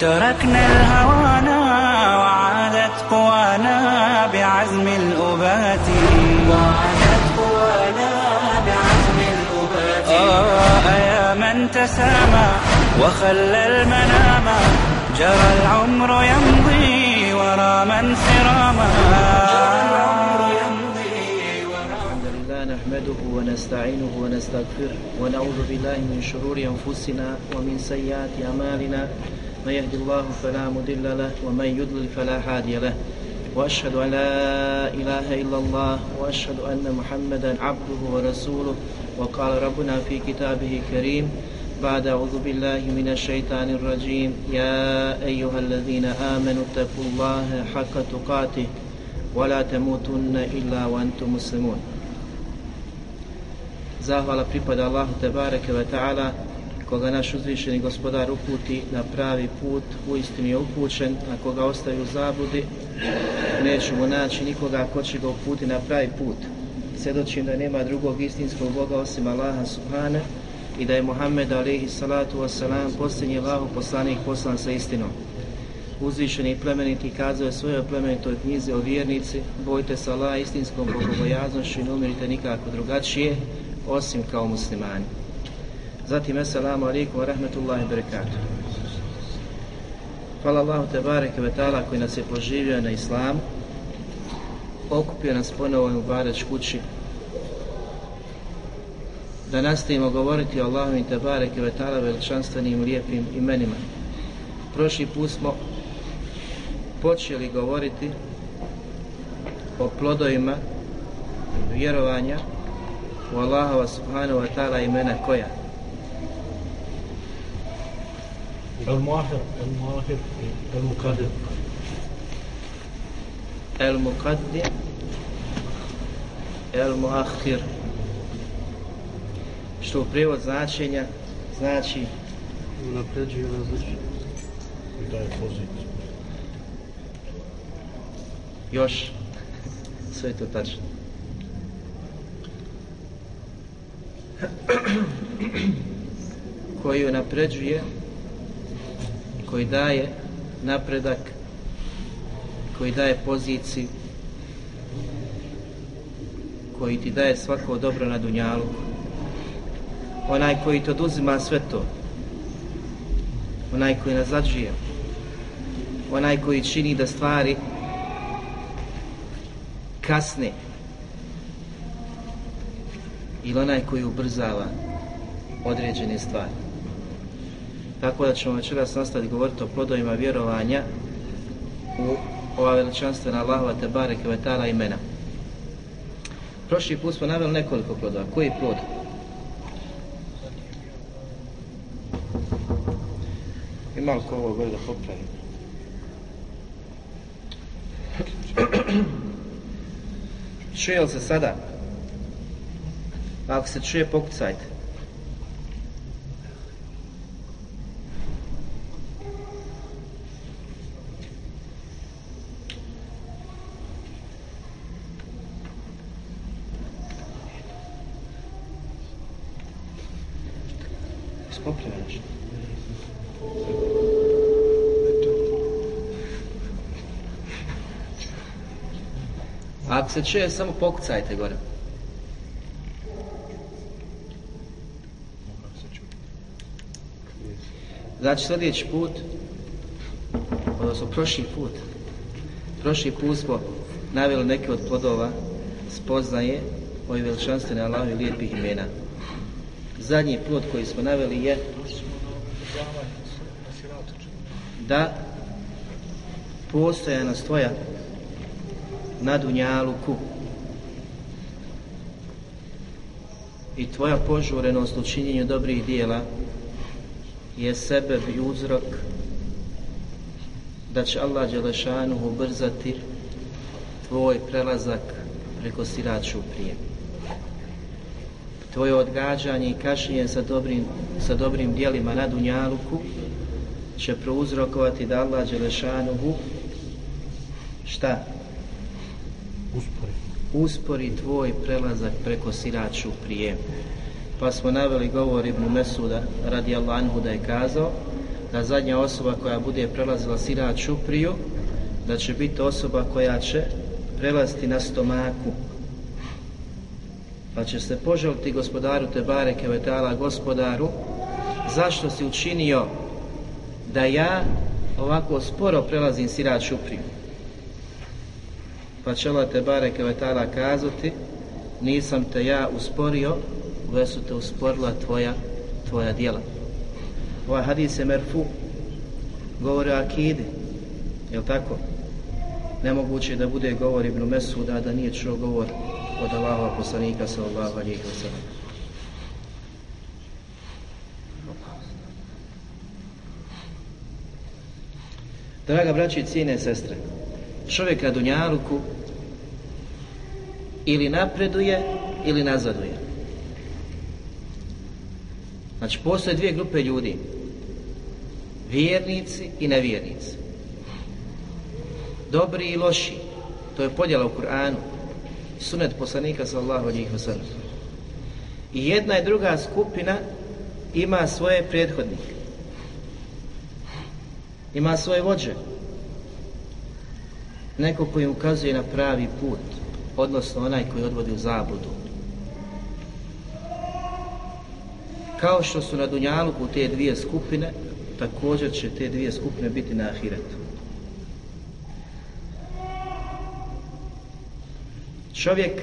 تركنا الهوانا وعادت قوانا بعزم الأبات. وعادت قوانا بعزم الأبات. آه يا من تسامى وخلى المنام. جرى العمر يمضي ورا من سراما. جرى العمر يمضي ورا الحمد لله نحمده ونستعينه ونستغفره ونعوذ بالله من شرور أنفسنا ومن سيئات أعمالنا. من يهد الله فلا مضل له ومن يضلل فلا هادي له. وأشهد أن لا إله إلا الله وأشهد أن محمدا عبده ورسوله. وقال ربنا في كتابه الكريم بعد أعوذ بالله من الشيطان الرجيم يا أيها الذين آمنوا اتقوا الله حق تقاته ولا تموتن إلا وأنتم مسلمون. Zahvala pripada Allahu Tebareke ve Ta'ala koga naš uzvišeni gospodar uputi na pravi put, uistinu je upućen, a koga ostavi u zabludi, nećemo naći nikoga ko će ga uputi na pravi put. Svjedočim da nema drugog istinskog Boga osim Allaha Subhane i da je Muhammed alaihi salatu wasalam posljednji Allaho poslanik poslan sa istinom. Uzvišeni i plemeniti kazuje svojoj plemenitoj knjizi o vjernici, bojte se Allah istinskom bogobojaznošću i ne umirite nikako drugačije, osim kao muslimani. Zatim, assalamu alaikum wa rahmetullahi wa barakatuh. Hvala Allahu te bareke ve ta'ala koji nas je poživio na islamu, okupio nas ponovo u Bareć kući, da nastavimo govoriti o Allahu te bareke ve ta'ala veličanstvenim lijepim imenima. Prošli put smo počeli govoriti o plodovima vjerovanja u Allahova subhanahu wa ta'ala imena koja? المؤخر المؤخر المقدم El Muqaddim El Muakhir što u prijevod značenja znači unapređuje različite i daje poziciju. još sve je to tačno koji unapređuje koji daje napredak koji daje poziciju koji ti daje svako dobro na dunjalu. Onaj koji to oduzima sve to. Onaj koji nazađuje onaj koji čini da stvari kasne. Ili onaj koji ubrzava određene stvari tako da ćemo večeras nastaviti govoriti o plodovima vjerovanja u ova veličanstvena Allahova te bareke ve ta'ala imena. Prošli put smo naveli nekoliko plodova. Koji plod? Ima li ko ovo gore da popravi? Čuje li se sada? Ako se čuje, pokucajte. Popravi nešto. Ako se čuje, samo pokucajte gore. Znači sljedeći put, odnosno prošli put, prošli put smo naveli neke od plodova spoznaje ovih veličanstvene Allahovi lijepih imena. Zadnji plod koji smo naveli je da postojanost tvoja na dunjaluku. I tvoja požurenost u činjenju dobrih dijela je sebe i uzrok da će Allah Đelešanu ubrzati tvoj prelazak preko sirat šuprije. Tvoje odgađanje i kašnjenje sa dobrim, sa dobrim dijelima na Dunjaluku će prouzrokovati da Allah Đelešanuhu šta? Uspori. Uspori tvoj prelazak preko sirat šuprije. Pa smo naveli govor Ibnu Mesuda radi Anhu da je kazao da zadnja osoba koja bude prelazila sirat šupriju da će biti osoba koja će prelaziti na stomaku pa će se poželiti gospodaru Tebare Kevetala gospodaru zašto si učinio da ja ovako sporo prelazim sirat šupriju pa će Allah Tebare Kevetala kazati nisam te ja usporio već su te usporila tvoja tvoja djela ovaj hadis je merfu govori o akidi je tako? nemoguće da bude govor Ibn Mesuda da nije čuo govor od Allahova poslanika sallallahu alejhi ve sellem. Draga braći i cijene sestre, čovjek na dunjaluku ili napreduje ili nazaduje. Znači, postoje dvije grupe ljudi. Vjernici i nevjernici. Dobri i loši. To je podjela u Kur'anu sunet poslanika sallallahu alejhi ve sellem. I jedna i druga skupina ima svoje prethodnike. Ima svoje vođe. Neko koji ukazuje na pravi put, odnosno onaj koji odvodi u zabudu. Kao što su na Dunjaluku te dvije skupine, također će te dvije skupine biti na Ahiretu. Čovjek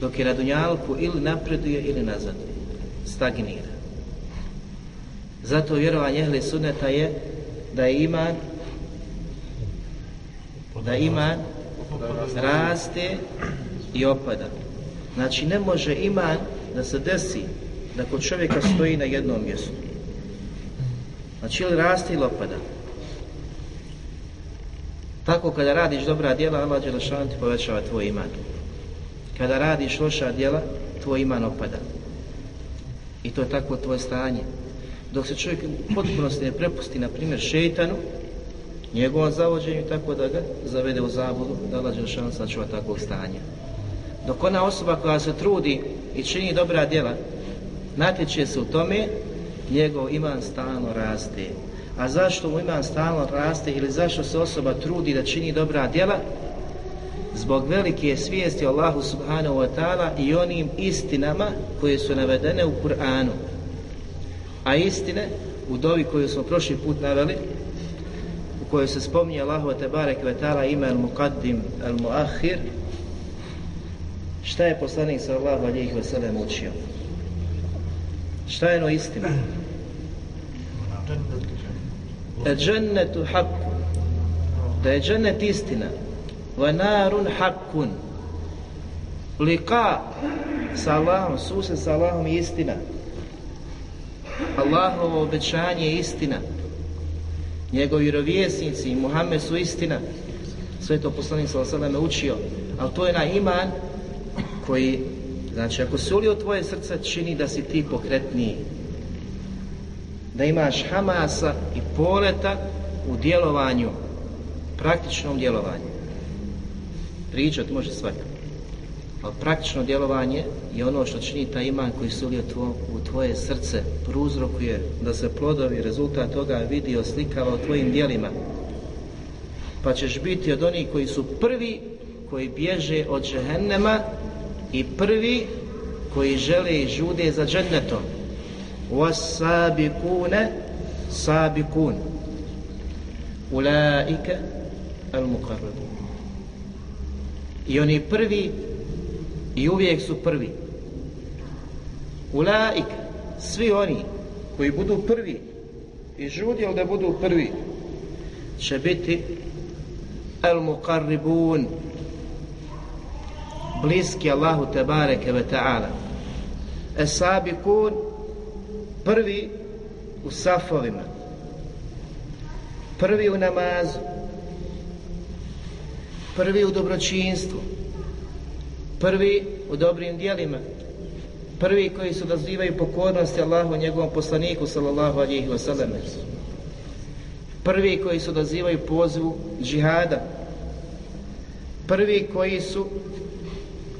dok je na dunjalku ili napreduje ili nazaduje, stagnira. Zato vjerovanje ehli sunneta je da je iman da iman raste i opada. Znači ne može iman da se desi da kod čovjeka stoji na jednom mjestu. Znači ili raste ili opada. Tako kada radiš dobra djela, Allah Đelešan ti povećava tvoj iman. Kada radiš loša djela, tvoj iman opada. I to je tako tvoje stanje. Dok se čovjek potpuno se ne prepusti, na primjer, šeitanu, njegovom zavođenju, tako da ga zavede u zabudu, da Allah Đelešan sačuva takvog stanja. Dok ona osoba koja se trudi i čini dobra djela, natječe se u tome, njegov iman stalno raste. A zašto mu iman stalno raste ili zašto se osoba trudi da čini dobra djela? Zbog velike svijesti Allahu subhanahu wa ta'ala i onim istinama koje su navedene u Kur'anu. A istine, u dovi koju smo prošli put naveli, u kojoj se spominje Allahu te barek ve ta'ala ime al-muqaddim al-muakhir, šta je poslanik sallahu alijih ve sellem učio? Šta je no istina? Džennetu hakku da je džennet istina. Va narun hakkun lika sa Allahom suse sa Allahom je istina. Allahovo obećanje je istina. Njegovi vjerovjesnici i Muhammed su istina. Sve to poslanik sa Allahom učio ali to je na iman koji znači ako se ulio tvoje srce čini da si ti pokretniji da imaš hamasa i poleta u djelovanju, praktičnom djelovanju. Pričat može svaki. Ali praktično djelovanje je ono što čini taj iman koji se ulio tvo, u tvoje srce, pruzrokuje da se plodovi rezultat toga vidi oslikava u tvojim dijelima. Pa ćeš biti od onih koji su prvi koji bježe od džehennema i prvi koji žele i žude za džennetom. والسابقون سابقون أولئك المقربون I oni prvi i uvijek su prvi. Ulaik, svi oni koji budu prvi i žudjeli da budu prvi, će biti al muqarribun bliski Allahu tebareke ve ta'ala. Esabikun prvi u safovima, prvi u namazu, prvi u dobročinstvu, prvi u dobrim dijelima, prvi koji su dozivaju pokornosti Allahu njegovom poslaniku sallallahu alihi wasallam, prvi koji su dozivaju pozivu džihada, prvi koji su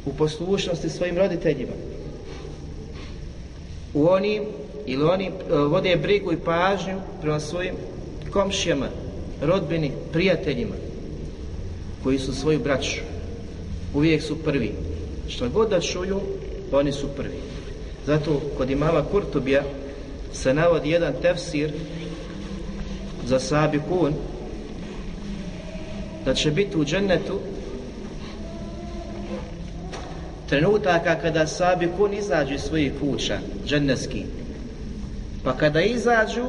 u poslušnosti svojim roditeljima, u onim ili oni e, vode brigu i pažnju prema svojim komšijama, rodbini, prijateljima koji su svoju braću. Uvijek su prvi. Što god da čuju, oni su prvi. Zato kod imama Kurtubija se navodi jedan tefsir za sabi kun da će biti u džennetu trenutaka kada sabi kun izađu iz svojih kuća, dženevski. Pa kada izađu,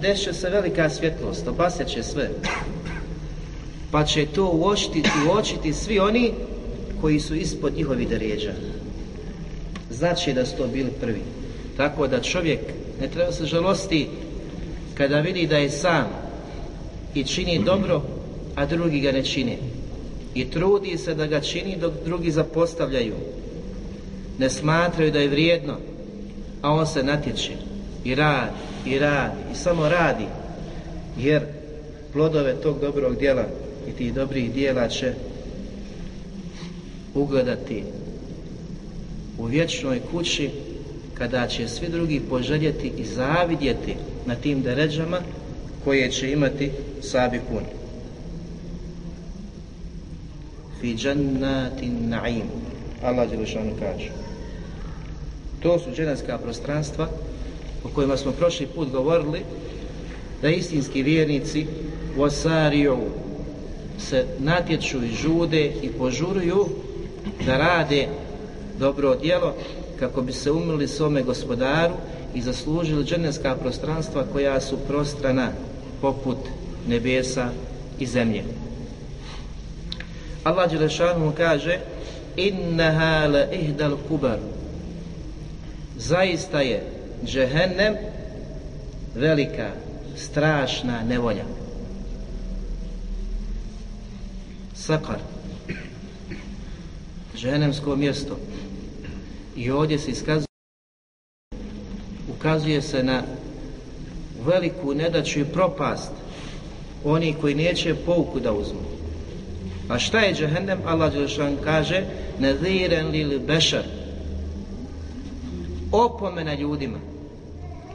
deše se velika svjetlost, obasjet će sve. Pa će to uočiti, uočiti svi oni koji su ispod njihovi deređa. Znači da su to bili prvi. Tako da čovjek ne treba se žalosti kada vidi da je sam i čini dobro, a drugi ga ne čini. I trudi se da ga čini dok drugi zapostavljaju. Ne smatraju da je vrijedno, a on se natječe i radi, i radi, i samo radi, jer plodove tog dobrog djela i tih dobrih djela će ugledati u vječnoj kući kada će svi drugi poželjeti i zavidjeti na tim deređama koje će imati sabi kun. Fi džennatin na'im. Allah Đelešanu kaže. To su dženevska prostranstva o kojima smo prošli put govorili da istinski vjernici u Osariju se natječu i žude i požuruju da rade dobro djelo kako bi se umili svome gospodaru i zaslužili dženevska prostranstva koja su prostrana poput nebesa i zemlje. Allah Đelešanu kaže Innaha la ihdal kubar Zaista je džehennem velika, strašna nevolja. Sakar. Džehennemsko mjesto. I ovdje se iskazuje ukazuje se na veliku nedaću i propast oni koji neće pouku da uzmu. A šta je džehennem? Allah Đelšan kaže Nadhiren lil bešar opomena ljudima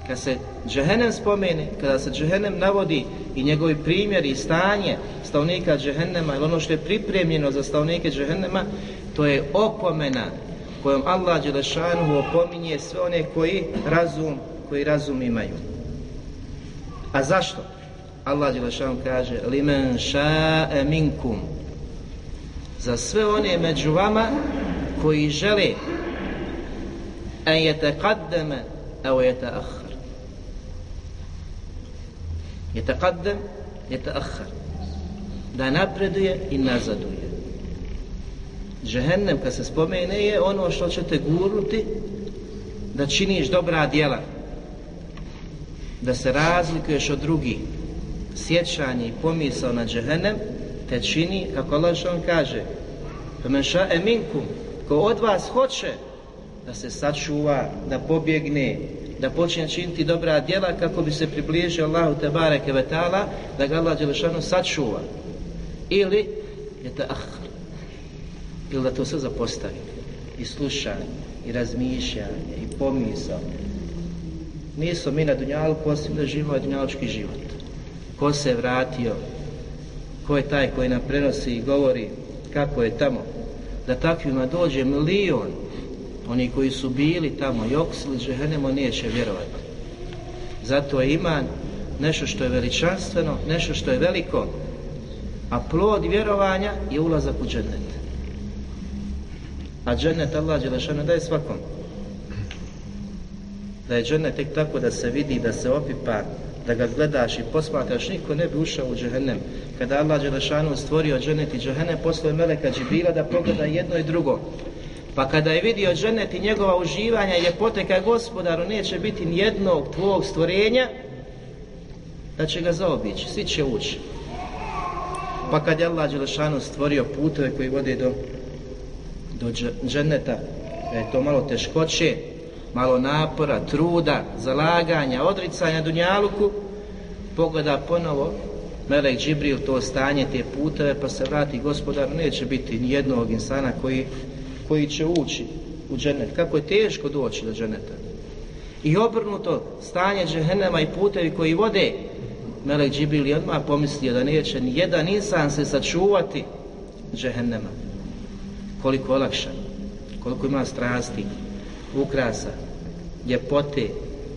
kad se džehennem spomene, kada se džehennem navodi i njegovi primjeri i stanje stavnika džehennema ili ono što je pripremljeno za stavnike džehennema, to je opomena kojom Allah Đelešanu opominje sve one koji razum, koji razum imaju. A zašto? Allah Đelešanu kaže limen ša'e minkum za sve one među vama koji žele en je te kaddeme evo je te ahar je te kaddem je te ahar da napreduje i nazaduje. Džehennem kad se spomene je ono što će te gurnuti da činiš dobra djela da se razlikuješ od drugih. Sjećanje i pomisao na džehennem te čini, kako Allah što on kaže, men eminkum, ko od vas hoće da se sačuva, da pobjegne, da počne činiti dobra djela kako bi se približio Allahu te bareke ve taala da ga Allah dželešano sačuva. Ili je ta ahar ili da to sve zapostavi i slušanje i razmišljanje i pomisao nisu mi na Dunjalu, osim da živimo dunjaločki život. Ko se je vratio ko je taj koji nam prenosi i govori kako je tamo da takvima dođe milion oni koji su bili tamo i okusili džehennemo neće vjerovati. Zato je iman nešto što je veličanstveno, nešto što je veliko, a plod vjerovanja je ulazak u džennet. A džennet Allah Đelešanu daje svakom. Da je džennet tek tako da se vidi, da se opipa, da ga gledaš i posmatraš, niko ne bi ušao u džehennem. Kada Allah Đelešanu stvorio dženet i džahene, poslao je Meleka Džibila da pogleda jedno i drugo. Pa kada je vidio dženet i njegova uživanja i ljepote ka gospodaru neće biti nijednog tvog stvorenja, da će ga zaobići, svi će ući. Pa kad je Allah Đelešanu stvorio putove koji vode do, do dženeta, da je to malo teškoće, malo napora, truda, zalaganja, odricanja Dunjaluku, pogleda ponovo Melek Džibril to stanje, te puteve, pa se vrati gospodar, neće biti ni jednog insana koji, koji će ući u dženet. Kako je teško doći do dženeta. I obrnuto stanje džehennema i putevi koji vode, Melek Džibril je odmah pomislio da neće ni jedan insan se sačuvati džehennema. Koliko olakša, koliko ima strasti, ukrasa, ljepote,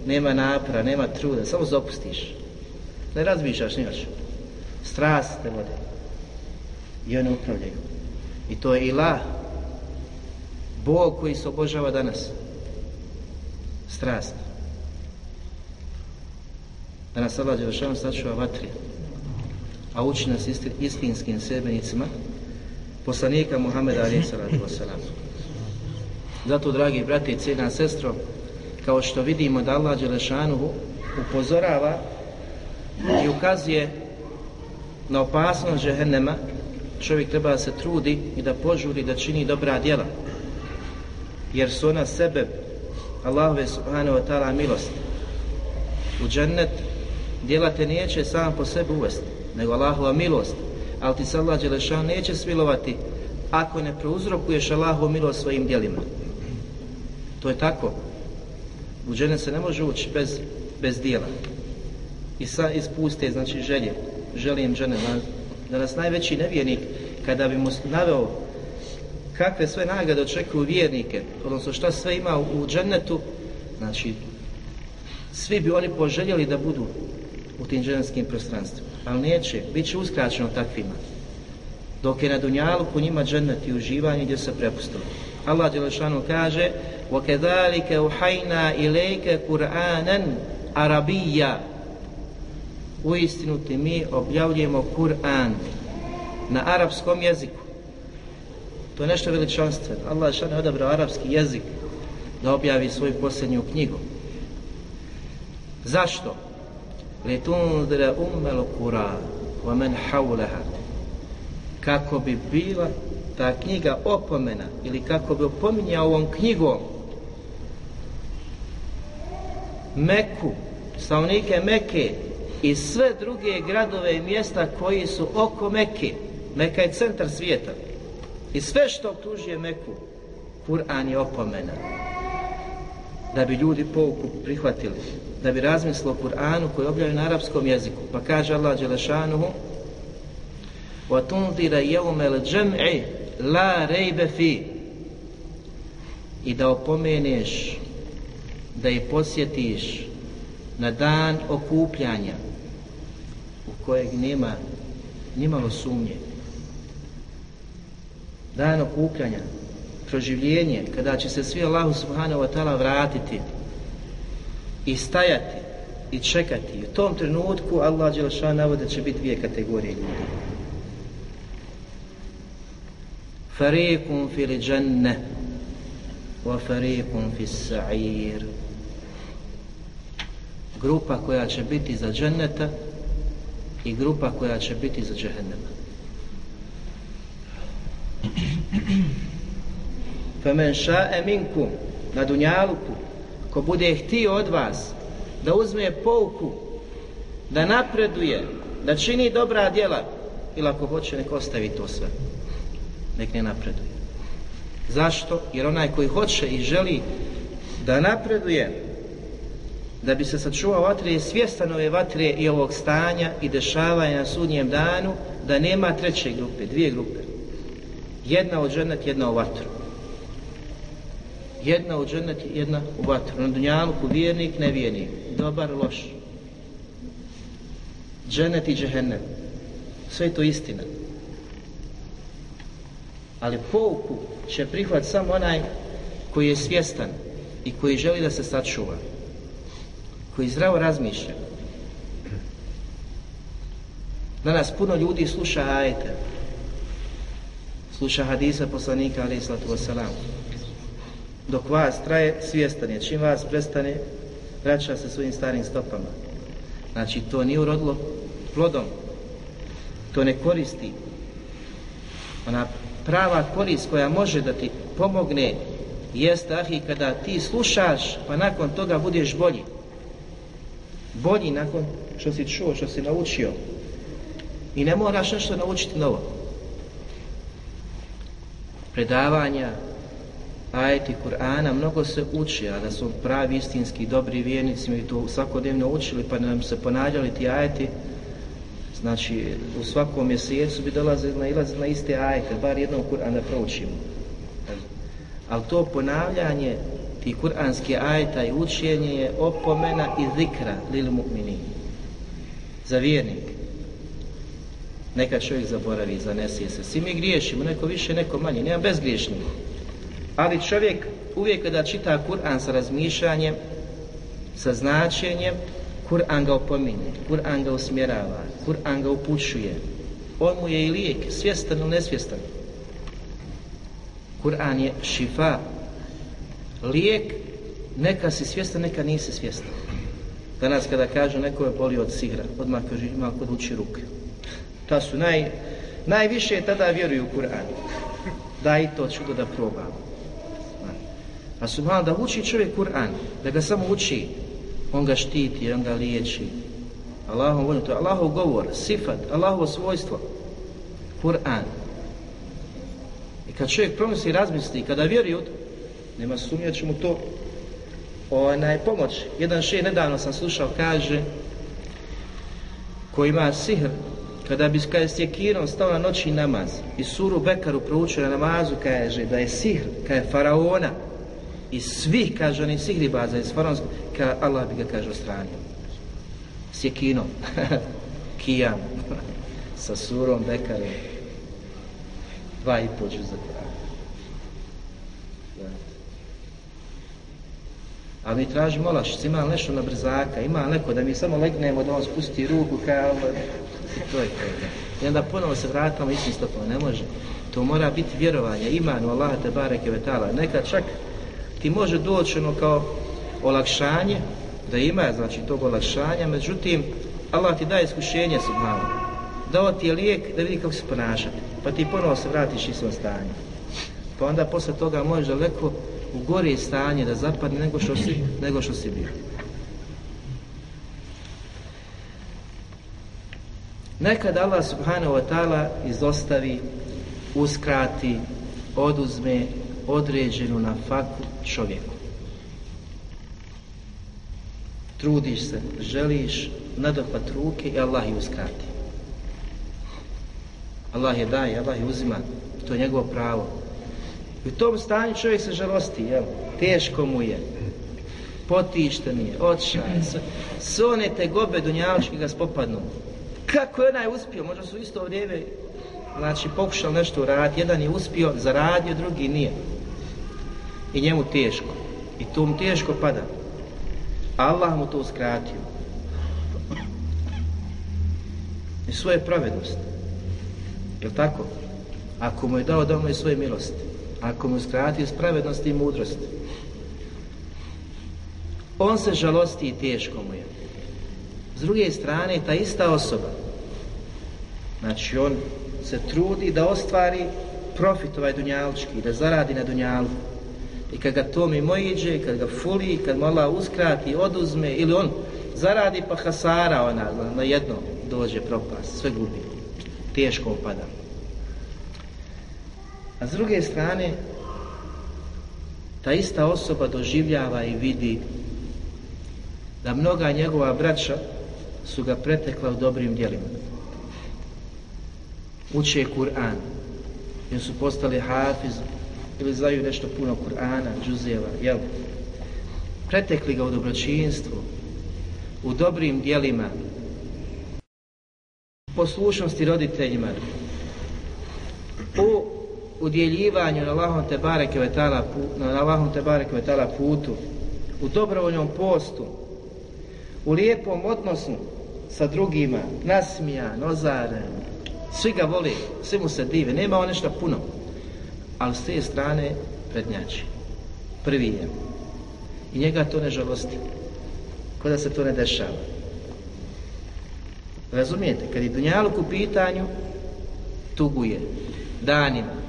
nema napra, nema truda, samo zopustiš. Ne razmišljaš ni. Strast te vode. I one upravljaju. I to je ilah, Bog koji se obožava danas. Strast. Da nas Allah Đelešanu sačuva vatri, a uči nas istinskim sebenicima poslanika Muhammeda alaih salatu wasalam. Zato, dragi brati i cijena sestro, kao što vidimo da Allah Đelešanu upozorava i ukazuje na opasnost žehennema, čovjek treba da se trudi i da požuri da čini dobra djela. Jer su ona sebe, Allahove subhanahu wa ta'ala milost. U džennet djela te neće sam po sebi uvesti, nego Allahova milost. Ali ti se Allah Đelešan neće smilovati ako ne prouzrokuješ Allahovu milost svojim djelima. To je tako. U džennet se ne može ući bez, bez djela. I sa ispuste, znači želje Želim žene. Da nas najveći nevjernik, kada bi mu naveo kakve sve nagrade očekuju vjernike, odnosno šta sve ima u džennetu, znači, svi bi oni poželjeli da budu u tim džennetskim prostranstvima. Ali neće, bit će uskraćeno takvima. Dok je na Dunjalu po njima džennet i uživanje gdje se prepustili. Allah Đelešanu kaže وَكَذَلِكَ اُحَيْنَا إِلَيْكَ قُرْآنًا عَرَبِيًّا u istinu ti mi objavljujemo Kur'an na arapskom jeziku. To je nešto veličanstveno Allah šan je odabrao arapski jezik da objavi svoju posljednju knjigu. Zašto? li tundre ummel kura wa men hawleha kako bi bila ta knjiga opomena ili kako bi opominjao ovom knjigom Meku, stavnike Meke, i sve druge gradove i mjesta koji su oko Meke. Meka je centar svijeta. I sve što optužuje Meku, Kur'an je opomena. Da bi ljudi pouku prihvatili, da bi razmislili o Kur'anu koji objavljaju na arapskom jeziku. Pa kaže Allah Đelešanuhu وَتُنْدِرَ يَوْمَ الْجَمْعِ لَا رَيْبَ فِي I da opomeneš, da je posjetiš na dan okupljanja u kojeg nema nimalo sumnje dan okupljanja, proživljenje, kada će se svi Allahu subhanahu wa ta'ala vratiti i stajati i čekati. U tom trenutku Allah Đelšan navode će biti dvije kategorije ljudi. Fariqun fil džanne wa fariqun fis sa'ir. Grupa koja će biti za dženneta i grupa koja će biti za džehennema. Femen ša'e minkum na dunjaluku ko bude htio od vas da uzme pouku da napreduje da čini dobra djela ili ako hoće nek ostavi to sve nek ne napreduje zašto? jer onaj koji hoće i želi da napreduje da bi se sačuvao vatre je svjestan ove vatre i ovog stanja i dešavanja na sudnjem danu da nema treće grupe, dvije grupe jedna u džennet, jedna u vatru. Jedna u džennet, jedna u vatru. Na dunjalku vjernik, nevjernik. Dobar, loš. Džennet i džehennem. Sve je to istina. Ali pouku će prihvat samo onaj koji je svjestan i koji želi da se sačuva. Koji zdravo razmišlja. Danas puno ljudi sluša ajete sluša hadisa poslanika alaih sallatu wasalam. Dok vas traje, svjestan je. Čim vas prestane, vraća se svojim starim stopama. Znači, to nije urodilo plodom. to ne koristi. Ona prava korist koja može da ti pomogne jeste ahi kada ti slušaš pa nakon toga budeš bolji. Bolji nakon što si čuo, što si naučio. I ne moraš nešto naučiti novo. Predavanja, ajeti Kur'ana, mnogo se uči, a da su pravi istinski dobri vjernici mi to svakodnevno učili, pa nam se ponavljali ti ajeti, znači u svakom mjesecu bi dolazili na ilaz na iste ajete, bar jednom Kur'an da proučimo. Ali to ponavljanje ti kuranski ajta i učenje je opomena i zikra lil mu'mini. Za vjernik. Neka čovjek zaboravi, zanesije se. Svi mi griješimo, neko više, neko manje. Nema bezgriješnika. Ali čovjek uvijek kada čita Kur'an sa razmišljanjem, sa značenjem, Kur'an ga opominje, Kur'an ga usmjerava, Kur'an ga upućuje. On mu je i lijek, svjestan ili nesvjestan. Kur'an je šifa, lijek, neka si svjestan, neka nisi svjestan. Danas kada kažu neko je boli od sihra, odmah kaže ima kod uči ruke. Ta su naj, najviše tada vjeruju u Kur'an. Da i to čudo da probamo. A subhano da uči čovjek Kur'an, da ga samo uči, on ga štiti, on ga liječi. Allahom volju, to je Allahov govor, sifat, Allahovo svojstvo. Kur'an. I kad čovjek promisli i razmisli, kada vjeruje nema sumnje će mu to onaj pomoć. Jedan še nedavno sam slušao, kaže, ko ima sihr, kada bi kada je sjekirom stao na noći namaz i suru Bekaru proučio na namazu, kaže da je sihr, kada je faraona, i svi, kaže, oni sigribaza iz faraonskog, ka Allah bi ga, kaže, ostranio. Sjekinom, kijam, sa surom Bekaru dva i po džuza A mi tražimo olašice, ima nešto na brzaka, ima neko da mi samo legnemo da on spusti ruku kao i to je to. I onda ponovo se vratimo istim stopama, ne može. To mora biti vjerovanje, iman u Allaha te bareke vetala. Nekad čak ti može doći ono kao olakšanje, da ima znači tog olakšanja, međutim Allah ti daje iskušenje subhanahu. Dao ti je lijek da vidi kako se ponašati, pa ti ponovo se vratiš i svom stanju. Pa onda posle toga možeš daleko u gore stanje da zapadne nego što si, nego što si bio. Nekad Allah subhanahu wa ta'ala izostavi, uskrati, oduzme određenu na faku čovjeku. Trudiš se, želiš nadohvat ruke i Allah je uskrati. Allah je daje, Allah je uzima, to je njegovo pravo. I u tom stanju čovjek se žalosti, jel? teško mu je, potišten je, odšaj, sve one te gobe dunjavačke ga spopadnu. Kako je onaj uspio, možda su isto vrijeme znači pokušali nešto uraditi, jedan je uspio, zaradio, drugi nije i njemu teško. I to mu teško pada. Allah mu to uskratio. I svoje pravednosti. Je tako? Ako mu je dao dao mu je svoje milosti. Ako mu skrati spravednost i mudrost. On se žalosti i teško mu je. S druge strane, ta ista osoba, znači on se trudi da ostvari profit ovaj dunjalčki, da zaradi na dunjalu. I kad ga to mimo iđe, kad ga fuli, kad mu Allah uskrati, oduzme, ili on zaradi pa hasara ona, na jedno dođe propast, sve gubi. Teško opada. A s druge strane, ta ista osoba doživljava i vidi da mnoga njegova braća su ga pretekla u dobrim djelima. Uče Kur'an, jer su postali hafiz, ili znaju nešto puno Kur'ana, džuzeva, jel? Pretekli ga u dobročinstvu, u dobrim dijelima, poslušnosti roditeljima, u udjeljivanju na Allahom te bareke vetala, na Allahom te bareke vetala putu, u dobrovoljnom postu, u lijepom odnosu sa drugima, nasmijan, ozaren, svi ga voli, svi mu se dive, nema on nešto puno ali s te strane prednjači. Prvi je. I njega to ne žalosti. Ko da se to ne dešava. Razumijete? Kad je Dunjaluk u pitanju, tuguje, danima,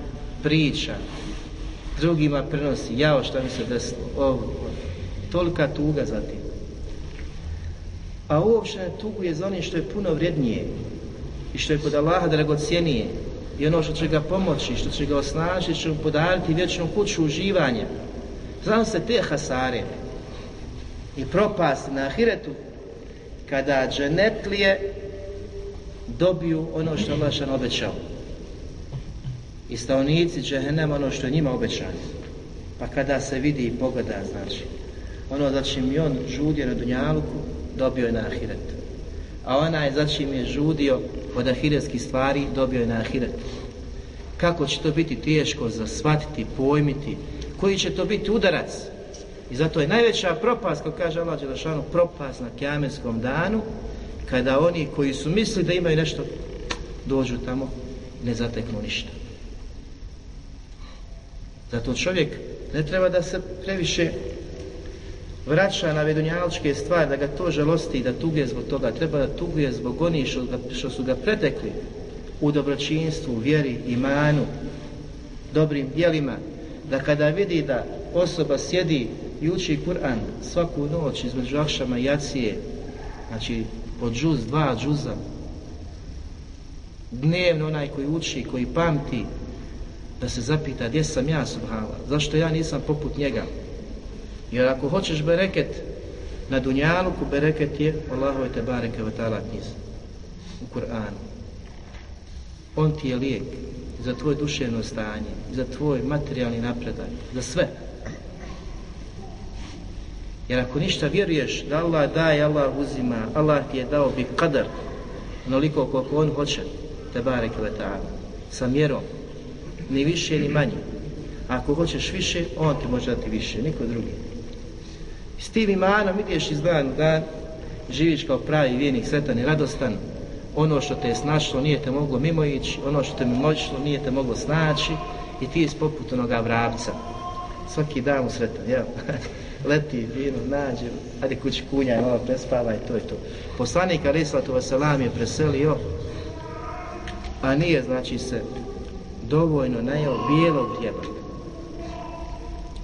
priča, drugima prenosi, jao šta mi se desilo, ovo, tolika tuga za tim. Pa uopšte ne tuguje za onim što je puno vrednije i što je kod Allaha dragocijenije i ono što će ga pomoći, što će ga osnažiti, što će mu podariti vječnu kuću uživanja. Znam se te hasare i propast na ahiretu kada dženetlije dobiju ono što Allah obećao. I stavnici džehennema ono što je njima obećano. Pa kada se vidi i pogleda, znači, ono za čim je on žudio na Dunjaluku, dobio je na Ahiretu. A onaj znači, za čim je žudio od ahiretskih stvari, dobio je na Ahiretu. Kako će to biti teško za shvatiti, pojmiti, koji će to biti udarac. I zato je najveća propast, kako kaže Allah Đelešanu, propast na kjamenskom danu, kada oni koji su mislili da imaju nešto, dođu tamo, ne zateknu ništa. Zato čovjek ne treba da se previše vraća na vedunjaličke stvari, da ga to žalosti, da tuge zbog toga, treba da tuguje zbog onih što, što su ga pretekli u dobročinstvu, vjeri, imanu, dobrim dijelima, da kada vidi da osoba sjedi i uči Kur'an svaku noć između akšama i jacije, znači od džuz, dva džuza, dnevno onaj koji uči, koji pamti, da se zapita gdje sam ja, subhala, zašto ja nisam poput njega, Jer ako hoćeš bereket na dunjaluku, bereket je Allahove te bareke wa ta'ala knjiz u Kur'anu. On ti je lijek za tvoje duševno stanje, za tvoj materijalni napredak, za sve. Jer ako ništa vjeruješ da Allah daje, Allah uzima, Allah ti je dao bi kadar, onoliko koliko on hoće, te bareke wa ta'ala, sa mjerom, ni više ni manje. Ako hoćeš više, on ti može dati više, niko drugi. S tim imanom ideš iz dan u dan, živiš kao pravi vijenik, sretan i radostan. Ono što te je snašlo nije te moglo mimo ići, ono što te mimoćilo nije te moglo snaći i ti iz poput onoga vrabca. Svaki dan u sretan, jel? Leti, vino, nađe, hajde kući kunja, malo prespavaj, to je to. Poslanik Ali Slatu Vasalam je preselio, a nije, znači, se dovoljno najao bijelog hljeba.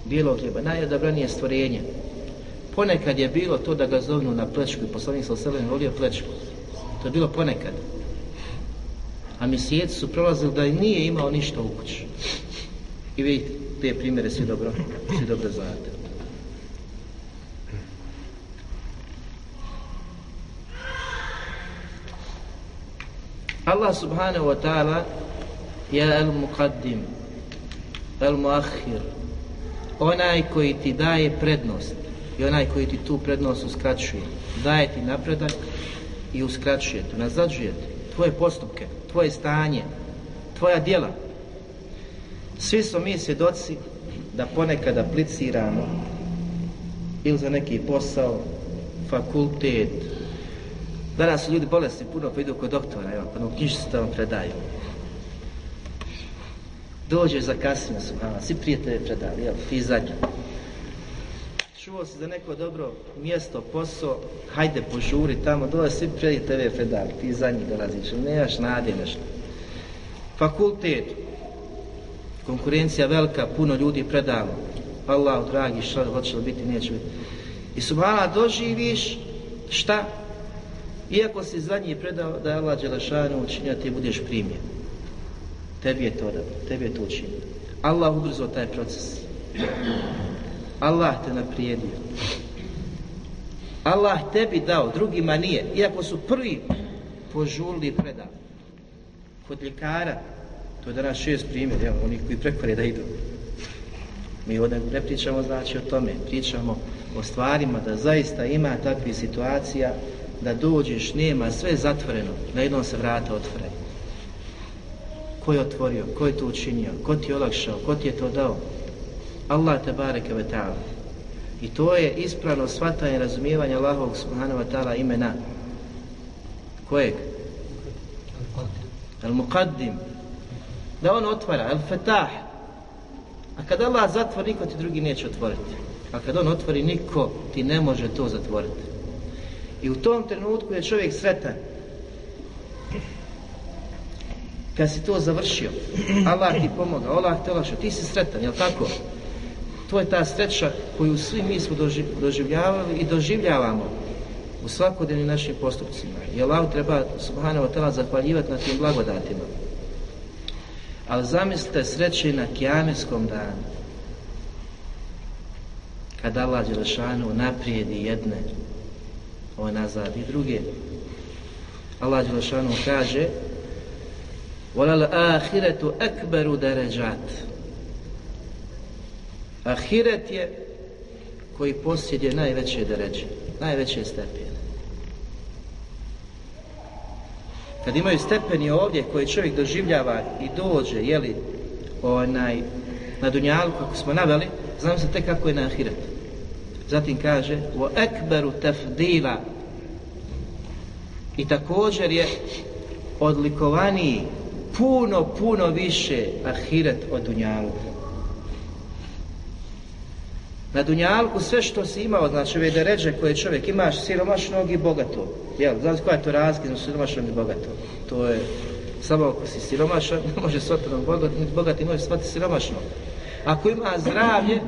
Bijelog hljeba, najodabranije stvorenje ponekad je bilo to da ga zovnu na plečku i poslanik sa oselem volio plečku. To je bilo ponekad. A mjeseci su prolazili da nije imao ništa u kući. I vidite, te primjere svi dobro, svi dobro znate. Allah subhanahu wa ta'ala je el-muqaddim, el-muakhir, onaj koji ti daje prednost i onaj koji ti tu prednost uskraćuje. Daje ti napredak i uskraćuje te, nazađuje te, tvoje postupke, tvoje stanje, tvoja djela. Svi smo mi svjedoci da ponekad apliciramo ili za neki posao, fakultet. Danas su ljudi bolesti puno pa idu kod doktora, evo, pa nam knjižicu predaju. Dođe za kasnije su, svi prijatelje predali, jel, ti zadnji čuo si za neko dobro mjesto, posao, hajde požuri tamo, dolaze svi prijatelje predali, ti zadnji njih dolaziš, nemaš nade nešto. Fakultet, konkurencija velika, puno ljudi predalo, Allah, dragi, šta hoće li biti, neće biti. I subhala doživiš, šta? Iako si zadnji predao da je Allah Đelešanu učinio, ti budeš primjen. Tebi je to da, tebi je to učinio. Allah ubrzo taj proces. Allah te naprijedio. Allah tebi dao, drugima nije. Iako su prvi požurli preda. predali. Kod ljekara, to je danas šest primjer, evo, oni koji prekvare da idu. Mi ovdje ne pričamo znači o tome, pričamo o stvarima da zaista ima takvih situacija da dođeš, nema, sve zatvoreno, na jednom se vrata otvore. Ko je otvorio, ko je to učinio, ko ti je olakšao, ko ti je to dao, Allah te bareke ve ta'ala. I to je ispravno shvatanje i razumijevanje Allahovog subhanahu wa ta'ala imena. Kojeg? Al-Muqaddim. Da on otvara, Al-Fatah. A kad Allah zatvori, niko ti drugi neće otvoriti. A kad on otvori, niko ti ne može to zatvoriti. I u tom trenutku je čovjek sretan kad si to završio, Allah ti pomogao, Allah te olakšao, ti si sretan, jel tako? To je ta sreća koju svi mi smo doživljavali i doživljavamo u svakodnevnim našim postupcima. I Allah treba subhanahu wa ta'ala zahvaljivati na tim blagodatima. Ali zamislite sreće na kijameskom danu. Kad Allah Đelešanu naprijedi jedne, ovo nazad i druge. Allah Đelešanu kaže Volal ahiretu ekberu deređat. Ahiret je koji posjedje najveće deređe, najveće stepene. Kad imaju stepeni ovdje koje čovjek doživljava i dođe, jeli, onaj, na dunjalu, kako smo naveli, znam se te kako je na ahiretu. Zatim kaže o ekberu tefdila i također je odlikovaniji puno, puno više ahiret od dunjaluka. Na dunjalku sve što si imao, znači ove deređe koje čovjek imaš siromašnog i bogatog. Jel, znaš koja je to razlika između siromašnog i bogatog? To je samo ako si siromašan, ne može shvatiti bogat, bogati može shvatiti siromašnog. Ako ima zdravlje,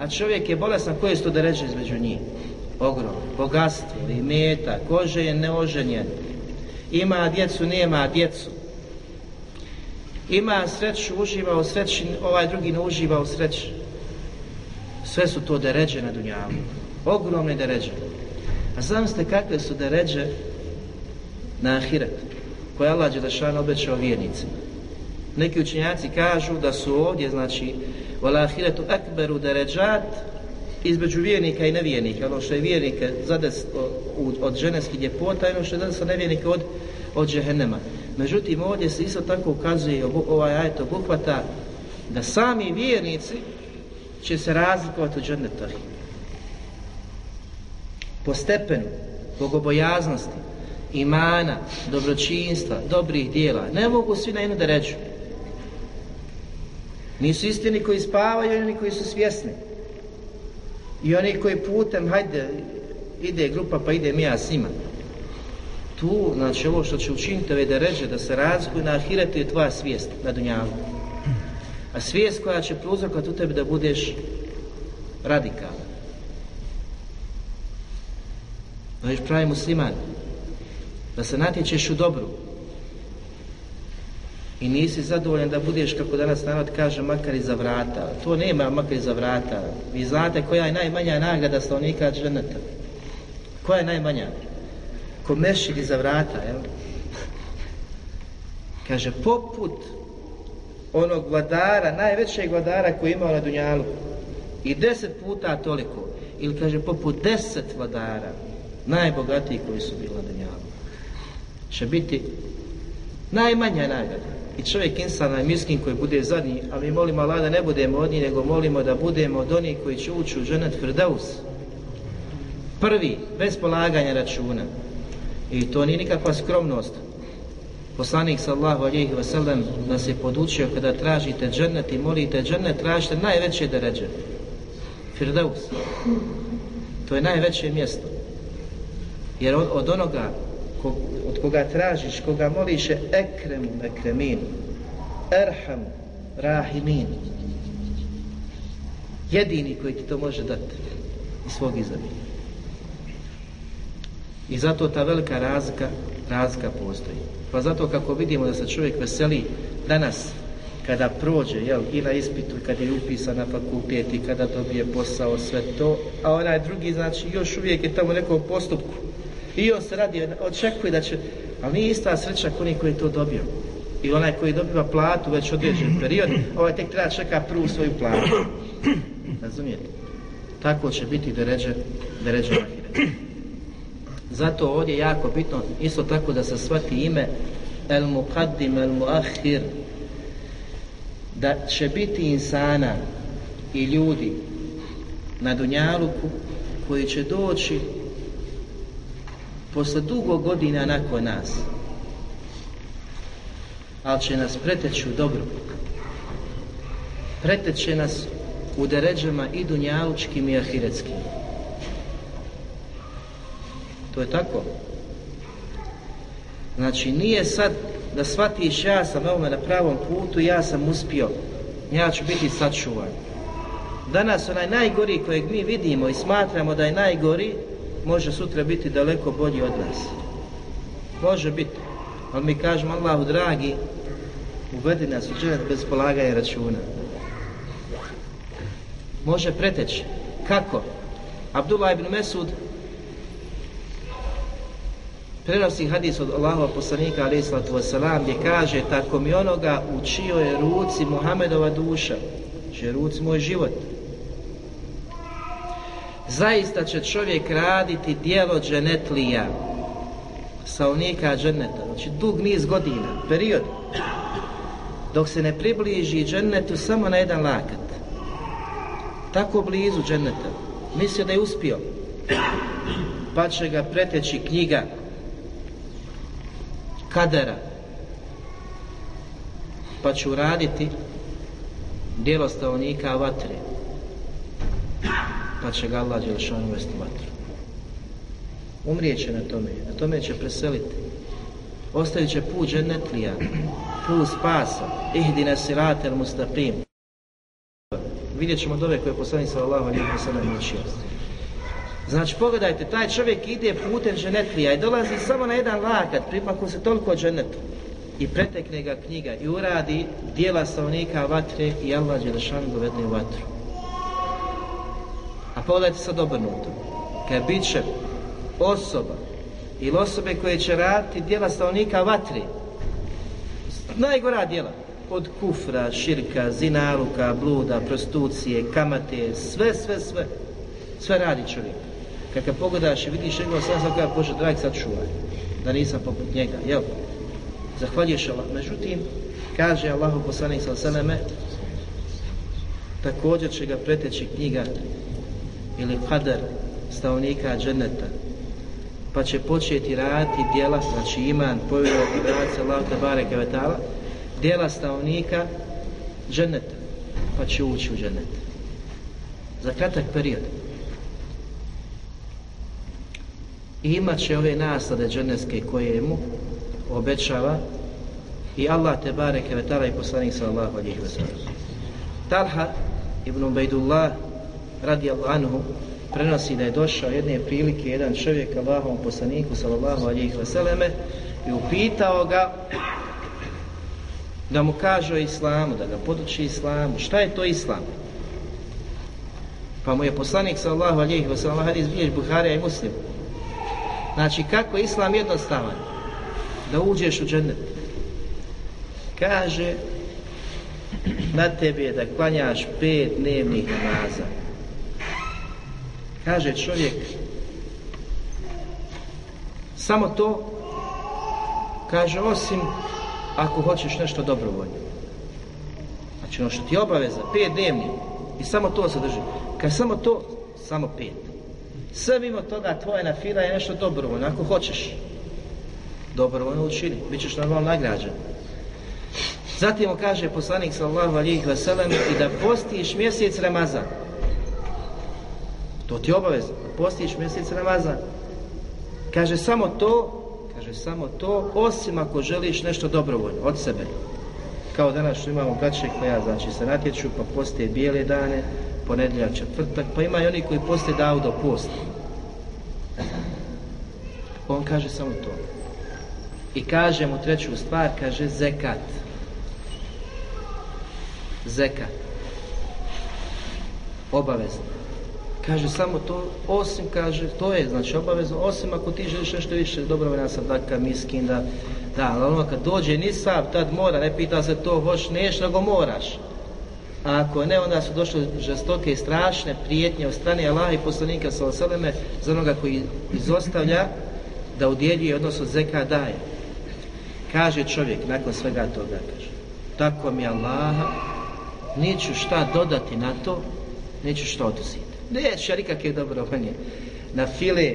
a čovjek je bolesan, koje su to deređe između njih? Ogrom, bogatstvo, imeta, kože je neoženjen, ima djecu, nema djecu. Ima sreću, uživa u sreći, ovaj drugi ne uživa u sreći sve su to deređe na dunjavu. Ogromne deređe. A zamislite kakve su deređe na ahiret, koje Allah Đelešan obećao vjernicima. Neki učenjaci kažu da su ovdje, znači, u ahiretu akberu deređat između vjernika i nevjernika. Ono što je vjernika zades od ženevskih ljepota i ono što je zades od nevjernika od, od džehennema. Međutim, ovdje se isto tako ukazuje ovaj ajet obuhvata da sami vjernici će se razlikovati od dženneta. Po stepenu, bogobojaznosti, imana, dobročinstva, dobrih dijela, ne mogu svi na jednu da ređu. Nisu istini koji spavaju i oni koji su svjesni. I oni koji putem, hajde, ide grupa pa ide mi ja s njima. Tu, znači ovo što će učiniti ove deređe, da se razgoju na ahiretu je tvoja svijest na dunjavu. A svijest koja će prouzrokovati u tebi da budeš radikalan. Da budeš pravi musliman. Da se natječeš u dobru. I nisi zadovoljan da budeš, kako danas narod kaže, makar i za vrata. To nema makar i za vrata. Vi znate koja je najmanja nagrada stanovnika dženeta. Koja je najmanja? Ko mešidi za vrata, jel? Kaže, poput onog vladara, najvećeg vladara koji je imao na Dunjalu. I deset puta toliko. Ili kaže poput deset vladara, najbogatiji koji su bili na Dunjalu. Će biti najmanja nagrada. I čovjek insana je miskin koji bude zadnji, a mi molimo Allah da ne budemo od njih, nego molimo da budemo od onih koji će ući u ženet Firdaus. Prvi, bez polaganja računa. I to nije nikakva skromnost, Poslanik sallahu alihi wasallam nas je podučio kada tražite džennet i molite džennet, tražite najveće deređe. Firdaus. To je najveće mjesto. Jer od, od onoga ko, od koga tražiš, koga moliš je ekremu ekremin, erhamu rahimin. Jedini koji ti to može dati iz svog izabira. I zato ta velika razlika, razlika postoji. Pa zato kako vidimo da se čovjek veseli danas kada prođe jel, i na ispitu, kada je upisan na fakultet i kada dobije posao, sve to, a onaj drugi, znači, još uvijek je tamo u nekom postupku. I on se radi, očekuje da će, ali nije ista sreća koni koji je to dobio. I onaj koji dobiva platu već određen period, ovaj tek treba čeka prvu svoju platu. Razumijete? Tako će biti da deređe da ređe Zato ovdje je jako bitno isto tako da se shvati ime El Muqaddim, El Muakhir da će biti insana i ljudi na Dunjaluku koji će doći posle dugo godina nakon nas ali će nas preteći u dobru. Preteće nas u deređama i dunjalučkim i ahiretskim To je tako. Znači, nije sad da shvatiš ja sam ovome na pravom putu, ja sam uspio, ja ću biti sačuvan. Danas onaj najgori kojeg mi vidimo i smatramo da je najgori, može sutra biti daleko bolji od nas. Može biti. Ali mi kažemo Allahu dragi, uvedi nas u džanet bez polaganja računa. Može preteći. Kako? Abdullah ibn Mesud prenosi hadis od Allahova poslanika alaihissalatu wasalam gdje kaže tako mi onoga u čijoj je ruci Muhammedova duša će ruci moj život. Zaista će čovjek raditi dijelo dženetlija saunika dženeta znači dug niz godina period dok se ne približi džennetu samo na jedan lakat. Tako blizu dženneta. Mislio da je uspio pa će ga preteći knjiga kadera. Pa ću raditi djelo stavnika vatre. Pa će ga Allah Đelešanu uvesti vatru. Umrijeće na tome na tome će preseliti. Ostavit će put džennetlija put spasa. Ihdina siratel mustaqim. Vidjet ćemo dove koje je poslanik sallallahu alaihi wa sallam učio. Znači, pogledajte, taj čovjek ide putem ženetlija i dolazi samo na jedan lakat, pripaku se toliko ženetu i pretekne ga knjiga i uradi dijela stavnika vatre i Allah Đelešan dovedne u vatru. A pogledajte sad obrnuto. Kad bit će osoba ili osobe koje će raditi dijela stavnika vatre, najgora dijela, od kufra, širka, zinaluka, bluda, prostucije, kamate, sve, sve, sve, sve radi čovjek kad kad pogledaš i vidiš njegov sam sam kada Bože dragi sad čuvaj. Da nisam poput njega jel? Zahvaljuješ Allah. Međutim kaže Allahu poslanik sa salame također će ga preteći knjiga ili kadar stavnika dženeta pa će početi raditi dijela znači iman, povjero, obraca Allah tabare, kevetala, vetala dijela stavnika dženeta pa će ući u dženet za kratak period. I imat će ove nasade dženevske koje mu obećava i Allah te bareke ve taala i poslanik sallallahu alejhi ve sellem. Talha ibn Ubaydullah radijallahu anhu prenosi da je došao jedne prilike jedan čovjek Allahovom poslaniku sallallahu alejhi ve selleme i upitao ga da mu kaže o islamu, da ga poduči islamu. Šta je to islam? Pa mu je poslanik sallallahu alejhi ve sellem hadis bilježi Buharija i Muslim Znači, kako je islam jednostavan? Da uđeš u džennet. Kaže, na tebi je da klanjaš pet dnevnih namaza. Kaže čovjek, samo to, kaže, osim ako hoćeš nešto dobrovoljno. Znači, ono što ti je obaveza, pet dnevnih, i samo to se drži. Kad samo to, samo pet. Sve mimo toga tvoja nafila je nešto dobrovoljno, ako hoćeš. Dobrovoljno učini, bit ćeš normalno nagrađen. Zatim kaže poslanik sallahu alijih veselem i da postiš mjesec Ramazan. To ti obavezno, da postiš mjesec Ramazan. Kaže samo to, kaže samo to, osim ako želiš nešto dobrovoljno od sebe. Kao danas što imamo braće koja znači se natječu pa poste bijele dane, ponedljak, četvrtak, pa ima i oni koji poste davu do posta. On kaže samo to. I kaže mu treću stvar, kaže zekat. Zekat. Obavezno. Kaže samo to, osim, kaže, to je, znači, obavezno, osim ako ti želiš nešto više, dobro, ja sam dakle, miskin, da, da, ali ono kad dođe nisav, tad mora, ne pita se to, hoš, neš, nego moraš a ako ne, onda su došle žestoke i strašne prijetnje od strane Allaha i poslanika sa osaleme za onoga koji izostavlja da udjeljuje odnosno zeka daje. Kaže čovjek nakon svega toga, kaže, tako mi Allaha, neću šta dodati na to, neću šta oduziti. Neću ja nikakve dobrovanje na file,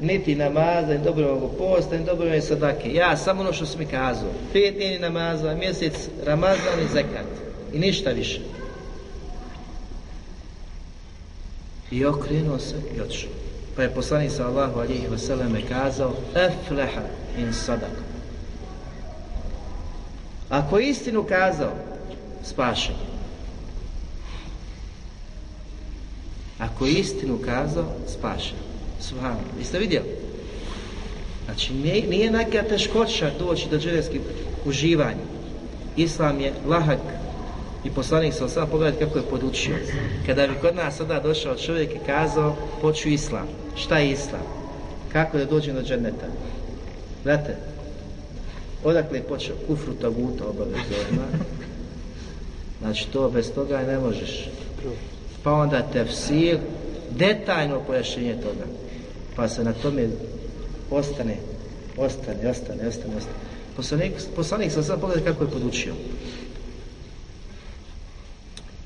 niti namaza, ni dobrovanje posta, ni dobrovanje sadake. Ja samo ono što sam mi kazao, pet dnevni namaza, mjesec Ramazan i zekat i ništa više. I okrenuo se i odšao. Pa je poslanik sallahu alihi vseleme kazao Efleha in sadak. Ako je istinu kazao, spašen. Ako je istinu kazao, spašen. Subhano. Jeste vidjeli? Znači, nije, nije neka teškoća doći do džerijskih uživanja. Islam je lahak i poslanik sa sam pogledati kako je podučio. Kada bi kod nas sada došao čovjek i kazao, poču Islam. Šta je Islam? Kako da dođem do dženeta? Znate, odakle je počeo? Kufru taguta obavezno. Znači, to bez toga ne možeš. Pa onda tefsir, detaljno pojašnjenje toga. Pa se na tome ostane, ostane, ostane, ostane, ostane. Poslanik, poslanik sam sad pogledaj kako je podučio.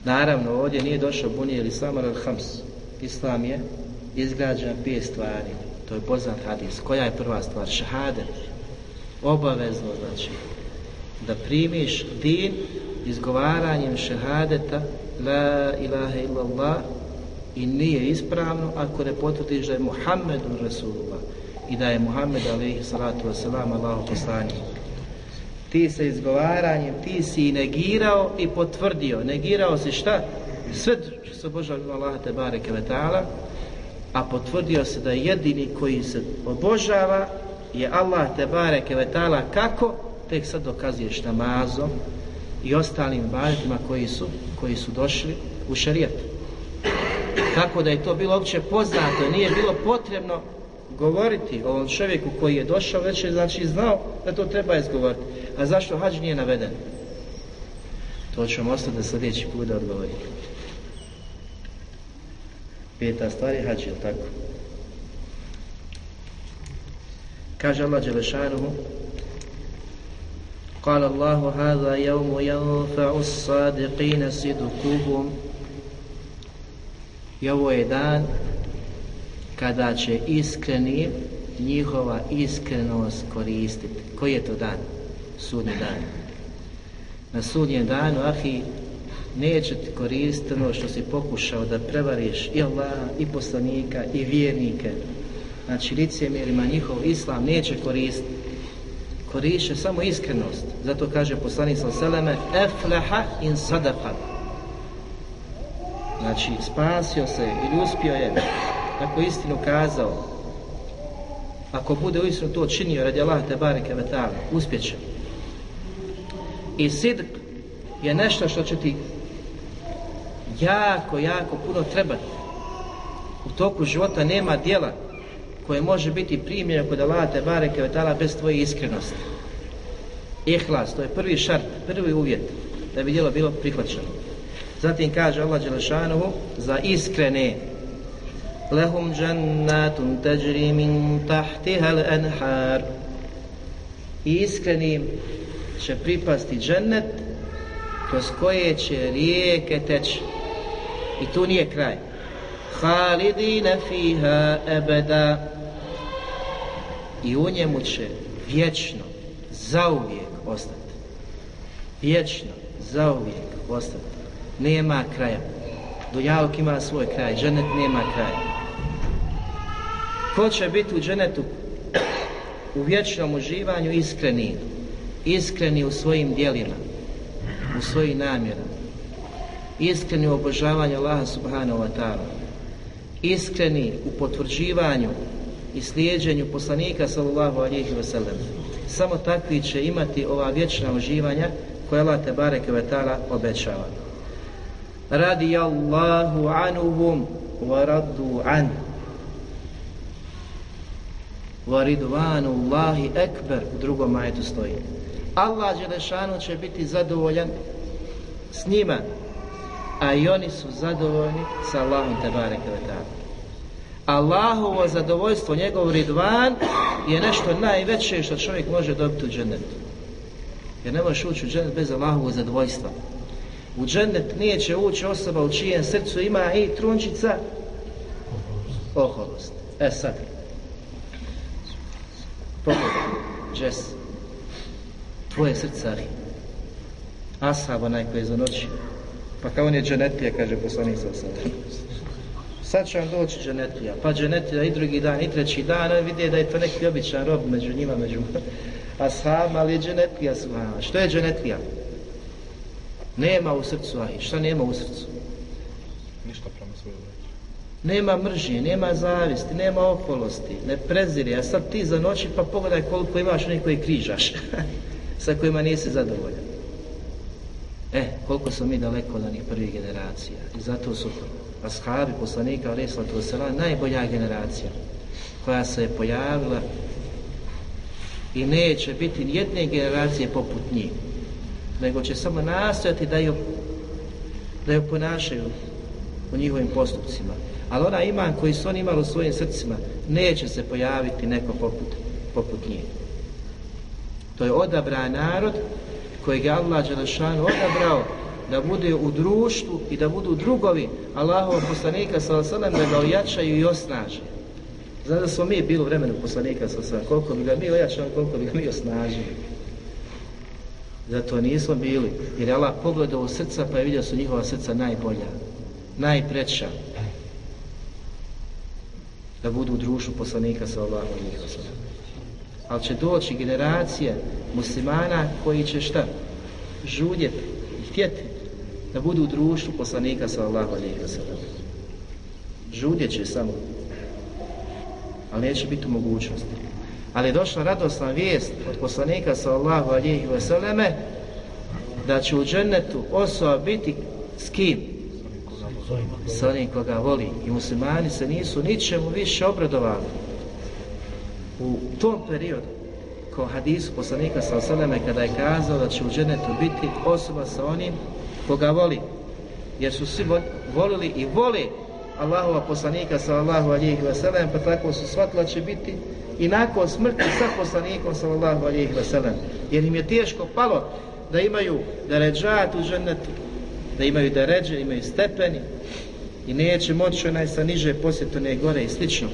Naravno, ovdje nije došao bunije ili samar al hams. Islam je izgrađen pije stvari. To je poznat hadis. Koja je prva stvar? Šahade. Obavezno znači da primiš din izgovaranjem šehadeta la ilaha illallah i nije ispravno ako ne potvrdiš da je Muhammedun Rasulullah i da je Muhammed alaihi salatu wasalam Allahu poslanik. Ti se izgovaranjem, ti si negirao i potvrdio. Negirao si šta? Sve što se obožava Allah te bareke vetala, a potvrdio se da jedini koji se obožava je Allah te bareke vetala kako? Tek sad dokazuješ namazom i ostalim bajetima koji su, koji su došli u šarijetu. Kako da je to bilo opće poznato, nije bilo potrebno govoriti o ovom čovjeku koji je došao, već je znači znao da to treba izgovoriti. A zašto hađ nije naveden? To ćemo ostati da sljedeći put da odgovori. Peta stvar je hađ, tako? Kaže Allah Đelešanuhu قال الله هذا يوم ينفع الصادقين صدقهم I ovo je dan kada će iskreni njihova iskrenost koristiti. Koji je to dan? Sudnji dan. Na sudnjem danu, ahi, neće ti koristiti ono što si pokušao da prevariš i Allaha, i poslanika, i vjernike. Znači, licemjerima njihov islam neće koristiti. Koriše samo iskrenost. Zato kaže poslanik sa seleme, efleha in sadaqa. Znači, spasio se ili uspio je ako istinu kazao, ako bude uistinu to činio radi Allah te bareke ve ta'ala, uspjeće. I sidq je nešto što će ti jako, jako puno trebati. U toku života nema dijela koje može biti primljeno kod Allah te bareke ve ta'ala bez tvoje iskrenosti. Ihlas, to je prvi šart, prvi uvjet da bi djelo bilo prihvaćeno. Zatim kaže Allah Đelešanovu za iskrene لهم جنات تجري من تحتها الأنحار iskrenim će pripasti džennet kroz koje će rijeke teći i tu nije kraj halidina fiha ebeda i u njemu će vječno zauvijek ostati vječno zauvijek ostati nema kraja Dunjaluk ima svoj kraj, džennet nema kraja ko će biti u dženetu? U vječnom uživanju iskreni. Iskreni u svojim dijelima u svojim namjerama. Iskreni u obožavanju Allaha subhanahu wa ta'ala. Iskreni u potvrđivanju i slijedženju poslanika sallallahu alihi wa sallam. Samo takvi će imati ova vječna uživanja koja Allah te bareke ve ta'ala obećava. Radi Allahu anuhum wa raddu anhu Varidvanu Allahi ekber u drugom majetu stoji. Allah Đelešanu će biti zadovoljan s njima, a i oni su zadovoljni sa Allahom Tebare Kvetana. Allahovo zadovoljstvo, njegov ridvan je nešto najveće što čovjek može dobiti u džennetu. Jer ne možeš ući u džennet bez Allahovog zadovoljstva. U džennet nije će ući osoba u čijem srcu ima i trunčica oholost. E sad, pogledaj, džes, tvoje srcari, ali, Ashab onaj koji je za pa kao on je dženetlija, kaže poslanik sa sada. Sad će vam doći dženetlija, pa dženetlija i drugi dan, i treći dan, on vidi da je to neki običan rob među njima, među ashab, ali je dženetlija subhana. Što je dženetlija? Nema u srcu, ahi. Šta nema u srcu? Ništa prema svojoj braći. Nema mržnje, nema zavisti, nema okolosti, ne prezire. A sad ti za noći pa pogledaj koliko imaš onih koji križaš, sa kojima nisi zadovoljan. E, koliko smo mi daleko od onih prvih generacija. I zato su ashabi poslanika, ali islatu wasala, najbolja generacija koja se je pojavila i neće biti jedne generacije poput njih, nego će samo nastojati da ju, da ju ponašaju u njihovim postupcima. Ali ona iman koji su oni imali u svojim srcima, neće se pojaviti neko poput, poput nje. To je odabra narod kojeg je Allah Đelešanu odabrao da bude u društvu i da budu drugovi Allahovog poslanika sallallahu da ga ojačaju i osnaže. Znači da smo mi bili u vremenu poslanika sallallahu koliko bi ga mi ojačali, koliko bi ga mi osnažili. Zato nismo bili, jer je Allah pogledao u srca pa je vidio su njihova srca najbolja, najpreća da budu u društvu poslanika sallallahu alejhi ve sellem. Ali će doći generacije muslimana koji će šta? Žudjeti i htjeti da budu u društvu poslanika sallallahu alejhi ve sellem. Žudjet će samo. Ali neće biti u mogućnosti. Ali je došla radosna vijest od poslanika sallallahu alejhi ve selleme da će u džennetu osoba biti s kim? S onim koga voli. I muslimani se nisu ničemu više obradovali. U tom periodu ko hadisu poslanika sa alejhi kada je kazao da će u dženetu biti osoba sa onim koga voli. Jer su svi volili i vole Allahova poslanika sallallahu alejhi ve sellem, pa tako su shvatila će biti i nakon smrti sa poslanikom sallallahu alejhi ve sellem. Jer im je teško palo da imaju da ređat u džennetu, da imaju da ređe, imaju stepeni i neće moći onaj sa niže posjetone gore i slično.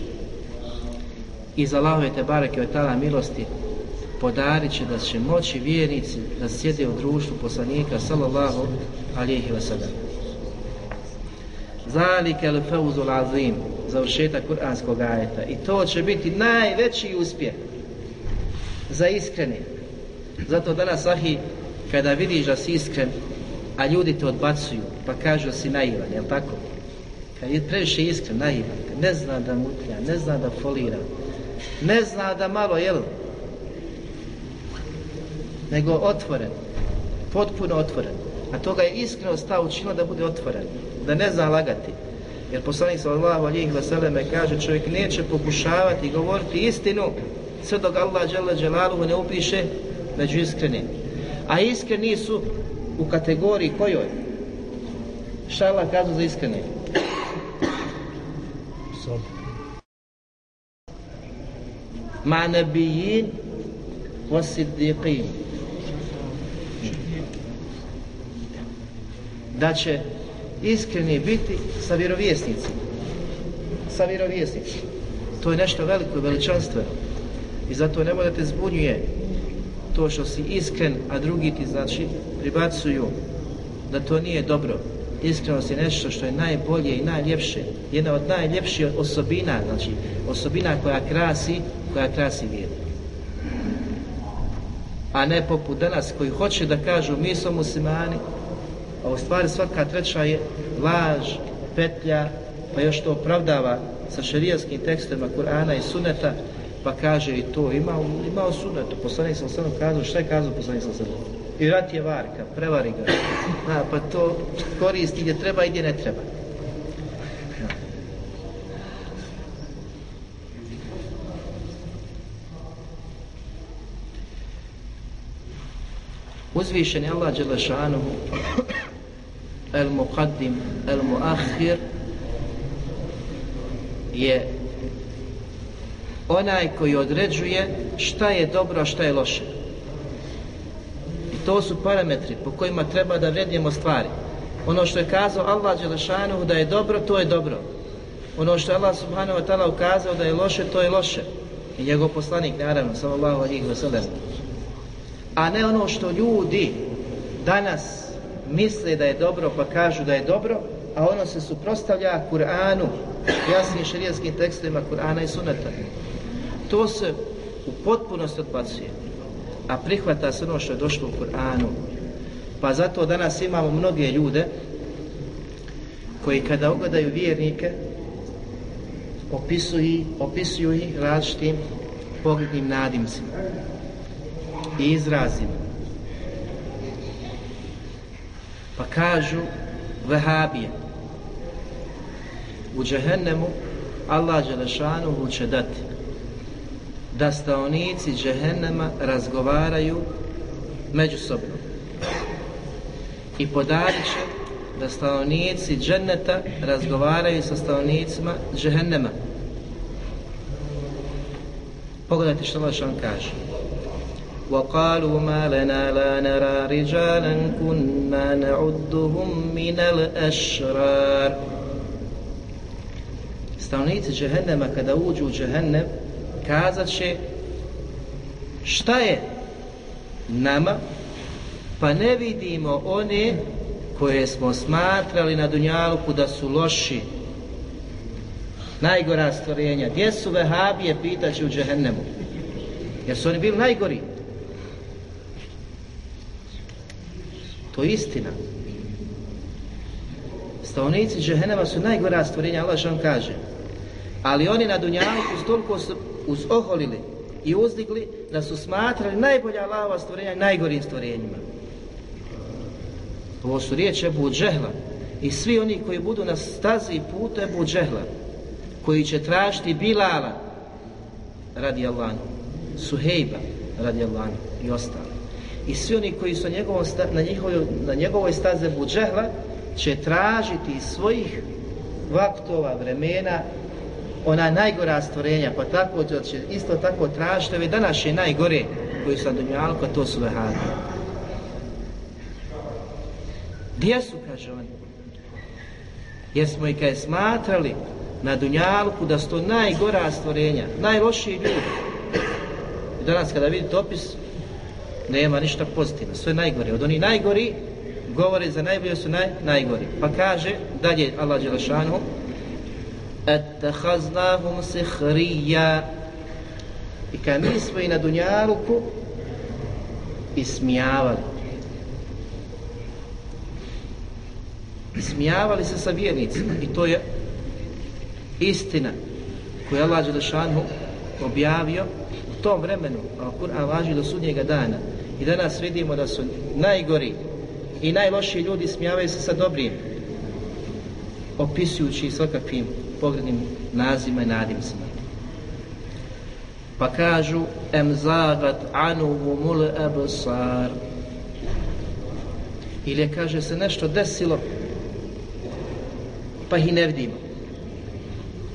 I za Allahove te bareke od tala milosti podarit će da će moći vjernici da sjede u društvu poslanika sallallahu alihi wasallam. Zalike al fawzul azim završetak kuranskog ajeta i to će biti najveći uspjeh za iskreni. Zato danas ahi kada vidiš da si iskren a ljudi te odbacuju pa kažu si naivan, jel tako? Kad je previše iskren, naivan, ne zna da mutlja, ne zna da folira, ne zna da malo, jel, nego otvoren, potpuno otvoren. A toga je iskreno stao učinila da bude otvoren, da ne zna lagati. Jer poslanik sallallahu alejhi ve selleme kaže čovjek neće pokušavati govoriti istinu sve dok Allah dželle dželaluhu ne upiše među iskrenim. A iskreni su u kategoriji kojoj? Šta Allah kaže za iskrene? Ma nabijin wa siddiqin da će iskreni biti sa vjerovjesnicima. Sa vjerovjesnicima. To je nešto veliko i veličanstveno. I zato ne da te zbunjuje to što si iskren, a drugi ti znači pribacuju da to nije dobro. Iskrenost je nešto što je najbolje i najljepše. Jedna od najljepših osobina, znači osobina koja krasi, koja krasi vjeru. A ne poput danas koji hoće da kažu mi smo muslimani, a u stvari svaka treća je laž, petlja, pa još to opravdava sa šerijaskim tekstovima Kur'ana i Suneta, pa kaže i to, ima, imao Sunetu, poslanik sam samo kazao, šta je kazao poslanik sam sam? I rat je varka, prevari ga. A, pa to koristi gdje treba i gdje ne treba. Uzvišen je Allah Đelešanuhu el muqaddim, el muakhir je onaj koji određuje šta je dobro, a šta je loše. I to su parametri po kojima treba da vrednijemo stvari. Ono što je kazao Allah Đelešanu da je dobro, to je dobro. Ono što je Allah Subhanahu wa ta'ala ukazao da je loše, to je loše. I njegov poslanik, naravno, sallallahu alihi wa sallam. A ne ono što ljudi danas misle da je dobro pa kažu da je dobro, a ono se suprostavlja Kur'anu, jasnim šarijaskim tekstovima Kur'ana i Sunata. To se u potpunosti odbacuje. a prihvata se ono što je došlo u Kur'anu. Pa zato danas imamo mnoge ljude koji kada ogledaju vjernike opisuju, opisuju ih različitim poglednim nadimcima i izrazima. Pa kažu Vehabije. U džehennemu Allah Đelešanuhu će dati da stanovnici džehennema razgovaraju međusobno i podarit će da stanovnici dženneta razgovaraju sa stanovnicima džehennema. Pogledajte što Allah vam kaže. وقالوا ما لنا لا نرى رجالا كنا نعدهم من الأشرار Stanovnici džehennema kada uđu u džehennem kazat će šta je nama pa ne vidimo one koje smo smatrali na Dunjaluku da su loši. Najgora stvorenja. Gdje su vehabije pitaće u džehennemu. Jer su oni bili najgori. To je istina. Stavnici džehennema su najgora stvorenja Allah što kaže. Ali oni na Dunjaluku toliko su uzoholili i uzdigli da su smatrali najbolja Allahova stvorenja najgorim stvorenjima Ovo su riječi Ebu Džehla i svi oni koji budu na stazi puta Ebu Džehla koji će tražiti Bilala radi Allahom, Suhejba radi Allahom i ostali. I svi oni koji su na, njegovom, na, njihovoj, na njegovoj stazi Ebu Džehla će tražiti iz svojih vaktova, vremena ona najgora stvorenja, pa tako će isto tako tražiti ove današnje najgore koji su na Dunjalku, to su vehabi. Gdje su, kaže on? Jer smo i kaj smatrali na Dunjalku da su to najgora stvorenja, najlošiji ljudi. I danas kada vidite opis, nema ništa pozitivno, sve najgore. Od oni najgori, govore za najbolje su naj, najgori. Pa kaže, dalje Allah Đelešanu, Ettehaznahum sihrija I kad mi smo i na Dunjaluku ismijavali. Ismijavali se sa vjernicima. I to je istina koju je Allah Đelešanu objavio u tom vremenu a Kur'an važi do sudnjega dana. I danas vidimo da su najgori i najlošiji ljudi smijavaju se sa dobrim opisujući svakakvim pogrednim nazima i nadimcima pa kažu em zagat anuhu mul absar ili kaže se nešto desilo pa ih ne vidimo.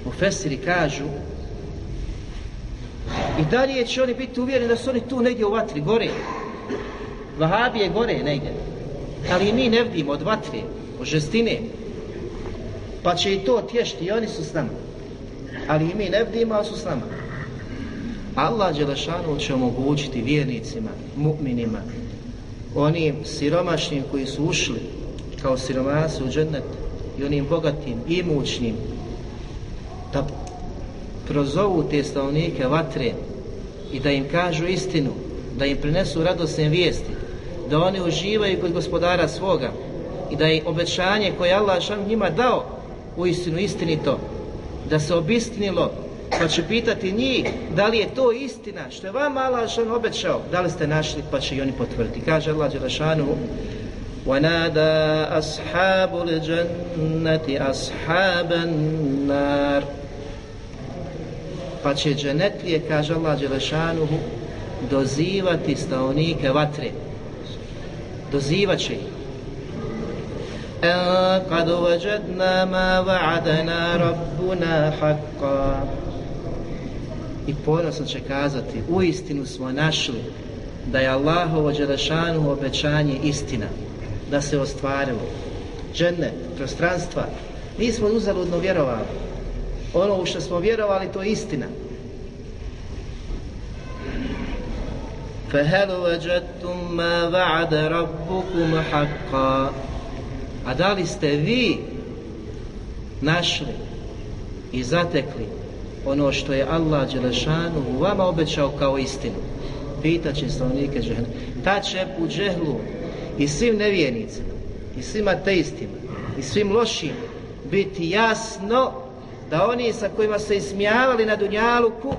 U Fesiri kažu i dalje će oni biti uvjereni da su oni tu negdje u vatri, gore. Vahabije gore negdje. Ali mi ne vidimo od vatri, od žestine. Pa će i to tješti i oni su s nama. Ali i mi ne vidimo, ali su s nama. Allah Đelešanu će omogućiti vjernicima, mu'minima, onim siromašnim koji su ušli kao siromasi u džennet i onim bogatim i imućnim da prozovu te stavnike vatre i da im kažu istinu, da im prinesu radosne vijesti, da oni uživaju kod gospodara svoga i da im obećanje koje Allah šan njima dao u istinu istinito, da se obistinilo, pa će pitati njih da li je to istina što je vam Allah šam obećao, da li ste našli, pa će i oni potvrditi. Kaže Allah Đelešanu, ونادى أصحاب الجنة أصحاب النار pa će dženetlije, kaže Allah Đelešanuhu, dozivati stavnike vatre. Dozivat će ih. En kad uvađedna ma va'adana rabbuna haqqa. I ponosno će kazati, u istinu smo našli da je Allahovo Đelešanuhu obećanje istina da se ostvarilo. Džennet, prostranstva, nismo uzaludno vjerovali. Ono u što smo vjerovali, to je istina. فَهَلُ وَجَدْتُمْ مَا وَعَدَ رَبُّكُمْ حَقًّا A da li ste vi našli i zatekli ono što je Allah Đelešanu vama obećao kao istinu? pitaće stanovnike džehennema. Ta će u džehlu i svim nevjernicima, i svim ateistima, i svim lošim biti jasno da oni sa kojima se ismijavali na Dunjaluku,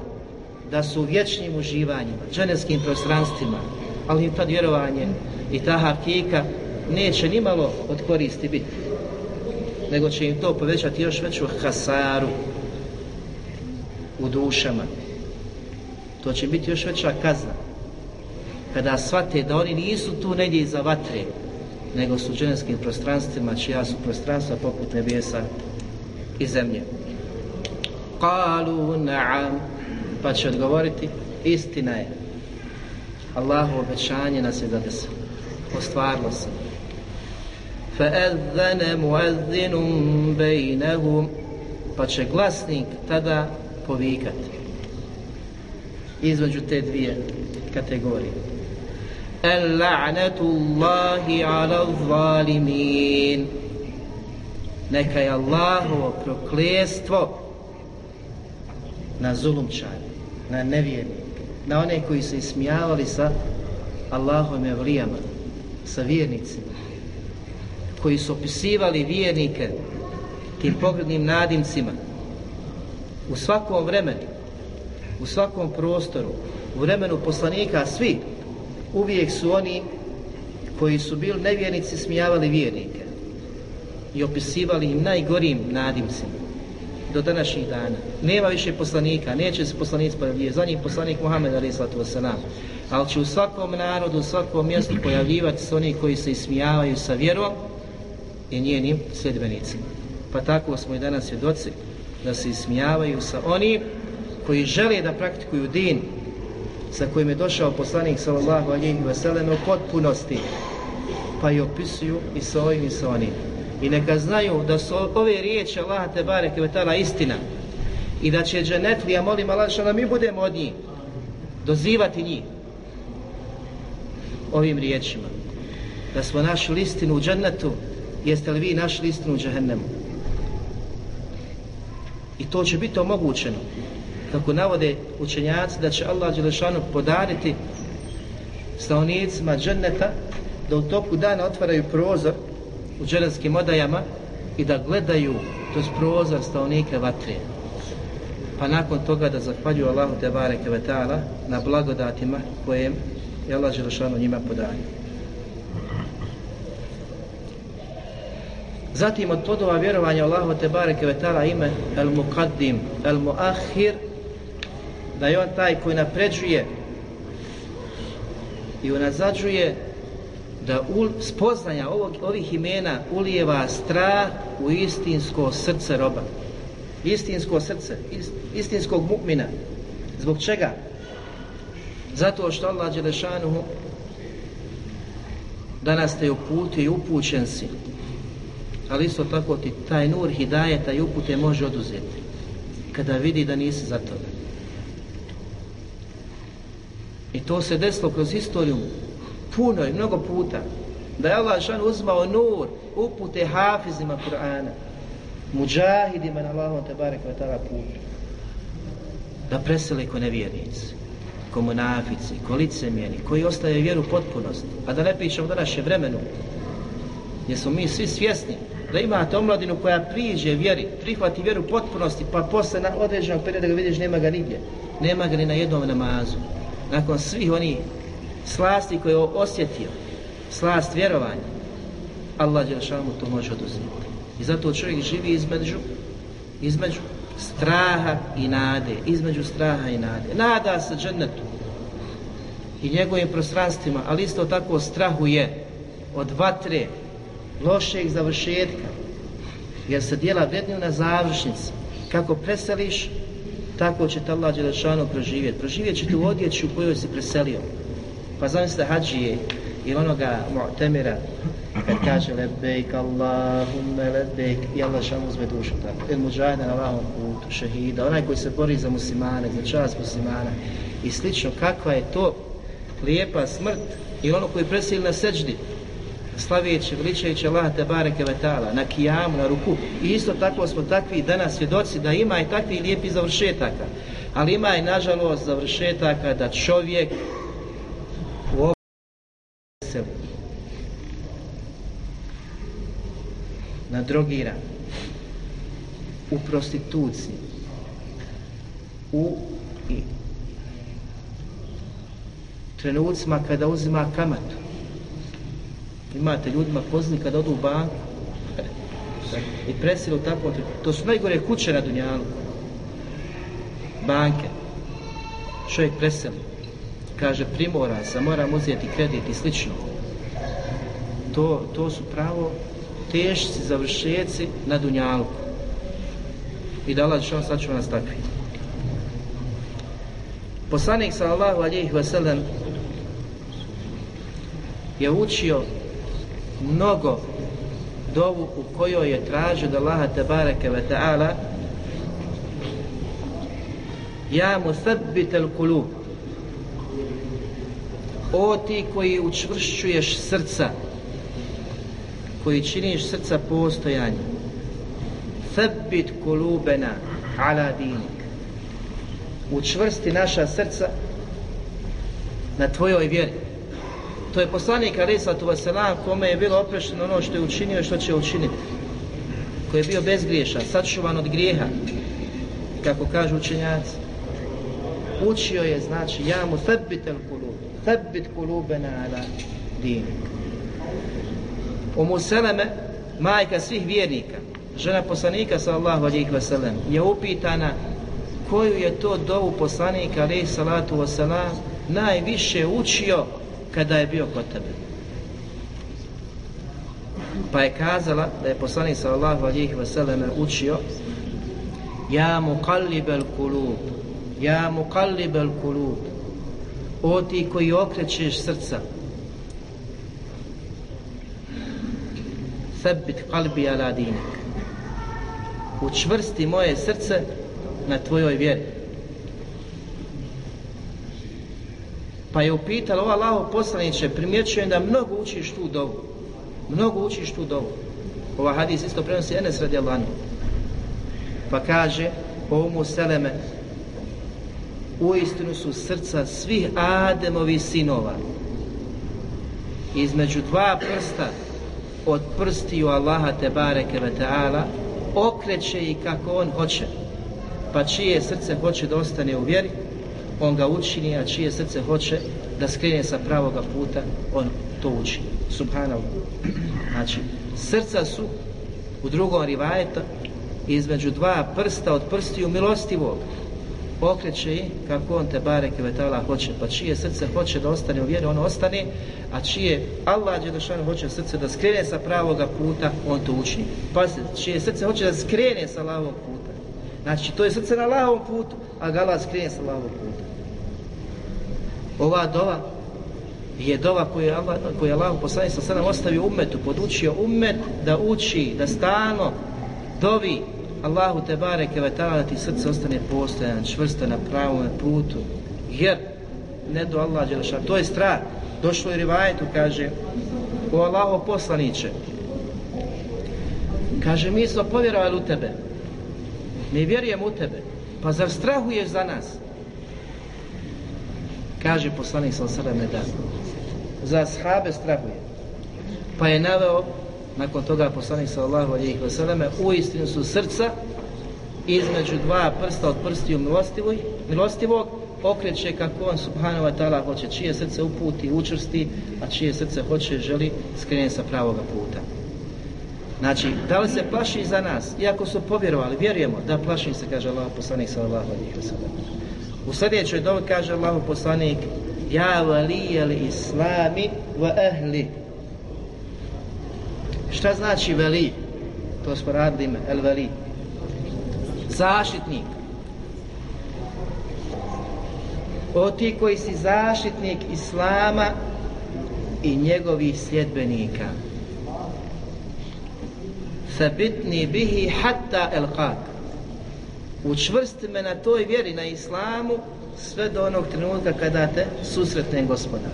da su u vječnim uživanjima, dženevskim prostranstvima, ali im tad vjerovanje i ta hakika neće nimalo od koristi biti, nego će im to povećati još veću hasaru u dušama. To će biti još veća kazna. Kada shvate da oni nisu tu negdje iza vatre, nego su dženevskim prostranstvima, čija su prostranstva poput nebesa i zemlje. Kalu na'am, pa će odgovoriti, istina je. Allahu obećanje nas je zadesilo. Ostvarilo se. فَأَذَّنَ مُؤَذِّنٌ بَيْنَهُمْ Pa će glasnik tada povikati. Između te dvije kategorije. اللعنة الله على الظالمين neka je Allahovo prokljestvo na zulumčane, na nevjernike, na one koji su ismijavali sa Allahovim evlijama, sa vjernicima, koji su opisivali vjernike tim pogrednim nadimcima u svakom vremenu, u svakom prostoru, u vremenu poslanika, svi uvijek su oni koji su bili nevjernici smijavali vjernike i opisivali im najgorim nadimcima do današnjih dana. Nema više poslanika, neće se poslanic pojavljivati. Za poslanik Muhammed Ali Islatu Wasalam. Ali će u svakom narodu, u svakom mjestu pojavljivati se oni koji se ismijavaju sa vjerom i njenim sljedbenicima. Pa tako smo i danas svjedoci da se ismijavaju sa oni koji žele da praktikuju din sa kojim je došao poslanik sallallahu alejhi ve sellem u potpunosti pa i opisuju i sa ovim i sa onim i neka znaju da su ove riječi Allaha te bareke vetala istina i da će dženetli ja molim Allah da mi budemo od njih dozivati njih ovim riječima da smo našli istinu u džennetu jeste li vi našli istinu u džehennemu i to će biti omogućeno kako navode učenjaci da će Allah Đelešanu podariti stanovnicima dženneta da u toku dana otvaraju prozor u dženevskim odajama i da gledaju kroz prozor stanovnike vatre. Pa nakon toga da zahvaljuju Allahu te bareke ve ta'ala na blagodatima kojem je Allah Đelešanu njima podario. Zatim od podova vjerovanja Allahu te bareke ve ta'ala ime El Muqaddim, El Muakhir, da je on taj koji napređuje i unazađuje da ul, spoznanja ovog, ovih imena ulijeva strah u istinsko srce roba. Istinsko srce, ist, istinskog mu'mina. Zbog čega? Zato što Allah Đelešanuhu danas te uputio i upućen si. Ali isto tako ti taj nur hidajeta i upute može oduzeti. Kada vidi da nisi za toga. I to se desilo kroz istoriju puno i mnogo puta. Da je Allah šan uzmao nur, upute hafizima Kur'ana, muđahidima na Allahom te barek wa ta'ala putu. Da presele ko nevjernici, ko monafici, ko licemjeni, koji ostaje vjeru potpunost A da ne pričamo današnje vremenu, jer smo mi svi svjesni da imate omladinu koja priđe vjeri, prihvati vjeru potpunosti, pa posle na određenog perioda ga vidiš nema ga nigdje. Nema ga ni na jednom namazu nakon svih oni slasti koje je osjetio, slast vjerovanja, Allah Đelšanu to može oduzeti. I zato čovjek živi između, između straha i nade, između straha i nade. Nada se džennetu i njegovim prostranstvima, ali isto tako strahuje od vatre, lošeg završetka, jer se dijela vrednju na završnici. Kako preseliš, tako će te Allah Đelešanu proživjeti. Proživjet će tu odjeću u kojoj se preselio. Pa zamislite hađije ili onoga mu'temira kad kaže lebejk Allahumme lebejk i Allah šam uzme dušu tako. Il muđajna na Allahom putu, šehida, onaj koji se bori za muslimane, za čast muslimana i slično. Kakva je to lijepa smrt i ono koji preseli na seđdi slavijeći, veličajući Allah te bareke vetala na kijamu, na ruku. I isto tako smo takvi danas svjedoci da ima i takvi lijepi završetaka. Ali ima i nažalost završetaka da čovjek u se na drogira u prostituciji u i trenucima kada uzima kamatu Imate ljudima pozni kada odu u banku i presilu tako. To su najgore kuće na Dunjalu. Banke. Čovjek preseli. Kaže primora se, moram uzeti kredit i slično. To, to su pravo tešci završeci na Dunjalu. I da Allah što sad nas takvi. Poslanik sallallahu alejhi ve sellem je učio mnogo dovu u kojoj je tražio da Allaha tebareke ve taala ja musabbit al qulub o ti koji učvršćuješ srca koji činiš srca postojanje sabbit kulubena ala dinik učvrsti naša srca na tvojoj vjeri to je poslanik Alisatu Vaselam kome je bilo oprešteno ono što je učinio i što će učiniti. Koji je bio bezgriješan sačuvan od grijeha kako kažu učenjaci. Učio je znači ja mu thabbit al kulub thabbit kulubena ala dinik Umu Seleme majka svih vjernika žena poslanika sallallahu alejhi ve sellem je upitana koju je to dovu poslanika alaihi salatu ve najviše učio kada je bio kod tebe pa je kazala da je poslanik sallallahu alejhi ve sellem učio ja muqallibal kulub ja muqallibal kulub o ti koji okrećeš srca Thabit qalbi ala dinik učvrsti moje srce na tvojoj vjeri. Pa je upitala, ova Allaho poslaniće, primjećujem da mnogo učiš tu dovu. Mnogo učiš tu dovu. Ova hadis isto prenosi Enes radi Allahom. Pa kaže, o mu seleme, u istinu su srca svih Ademovi sinova. Između dva prsta od prstiju Allaha te bareke ve ta'ala okreće i kako on hoće. Pa čije srce hoće da ostane u vjeri, on ga učini, a čije srce hoće da skrene sa pravoga puta, on to učini. Subhanallah. Znači, srca su u drugom rivajetu između dva prsta od prstiju milostivog okreće i kako on te bareke vetala hoće. Pa čije srce hoće da ostane u vjeri, ono ostane, a čije Allah Đelešanu hoće srce da skrene sa pravoga puta, on to učini. Pa čije srce hoće da skrene sa lavog puta. Znači, to je srce na lavom putu, a ga Allah skrene sa lavog puta. Ova dova je dova koju je Allah, koju je Allah poslanik sa sada ostavio umetu, podučio umet da uči, da stano dovi Allahu te bareke ve da ti srce ostane postojan, čvrsto na pravom putu. Jer ne do Allah dželeša, to je strah. Došlo je rivajetu kaže o Allahu poslanice. Kaže mi smo povjerovali u tebe. Mi vjerujemo u tebe. Pa zar strahuješ za nas? Kaže poslanik sa osrame da. Za ashabe strahuje. Pa je naveo nakon toga poslanik sallallahu alejhi ve selleme u istinu su srca između dva prsta od prstiju milostivog milostivog okreće kako on subhanahu wa ta'ala hoće čije srce uputi učrsti a čije srce hoće želi skrene sa pravog puta znači da li se plaši za nas iako su povjerovali vjerujemo da plaši se kaže Allah poslanik sallallahu alejhi ve sellem u sljedećoj dobi kaže Allah poslanik ja valijel islami wa ahli Šta znači veli? To smo radili ime, el veli. Zaštitnik. O ti koji si zaštitnik Islama i njegovih sljedbenika. Sabitni bihi hatta el qak. Učvrsti me na toj vjeri na Islamu sve do onog trenutka kada te susretnem gospodar.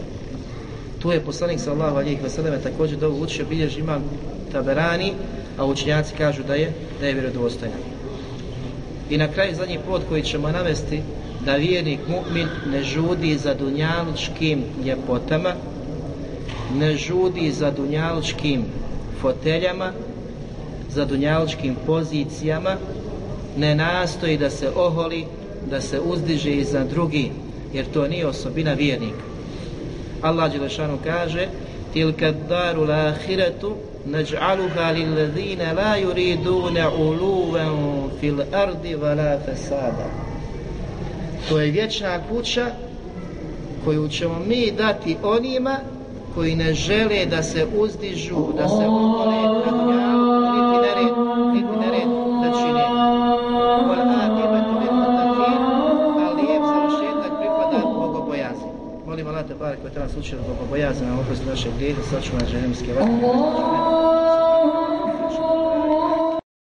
Tu je poslanik sallallahu alejhi ve selleme također dovu učio bilježi imam Taberani, a učenjaci kažu da je da je vjerodostojan. I na kraju zadnji pot koji ćemo navesti da vjernik mu'min ne žudi za dunjalučkim ljepotama, ne žudi za dunjalučkim foteljama, za dunjaličkim pozicijama, ne nastoji da se oholi, da se uzdiže iznad drugi, jer to nije osobina vjernika. Allah Đelešanu kaže Tilka daru l'ahiretu Naj'aluha lillazine la yuriduna uluven fil ardi wala fesada To je vječna kuća koju ćemo mi dati onima koji ne žele da se uzdižu, da se ohole na dunjalu, niti na red, Molim Allah te barek ve taala slučaj bogobojazni, na oprost naše grijehe, sačuvaj džehennemske vatre.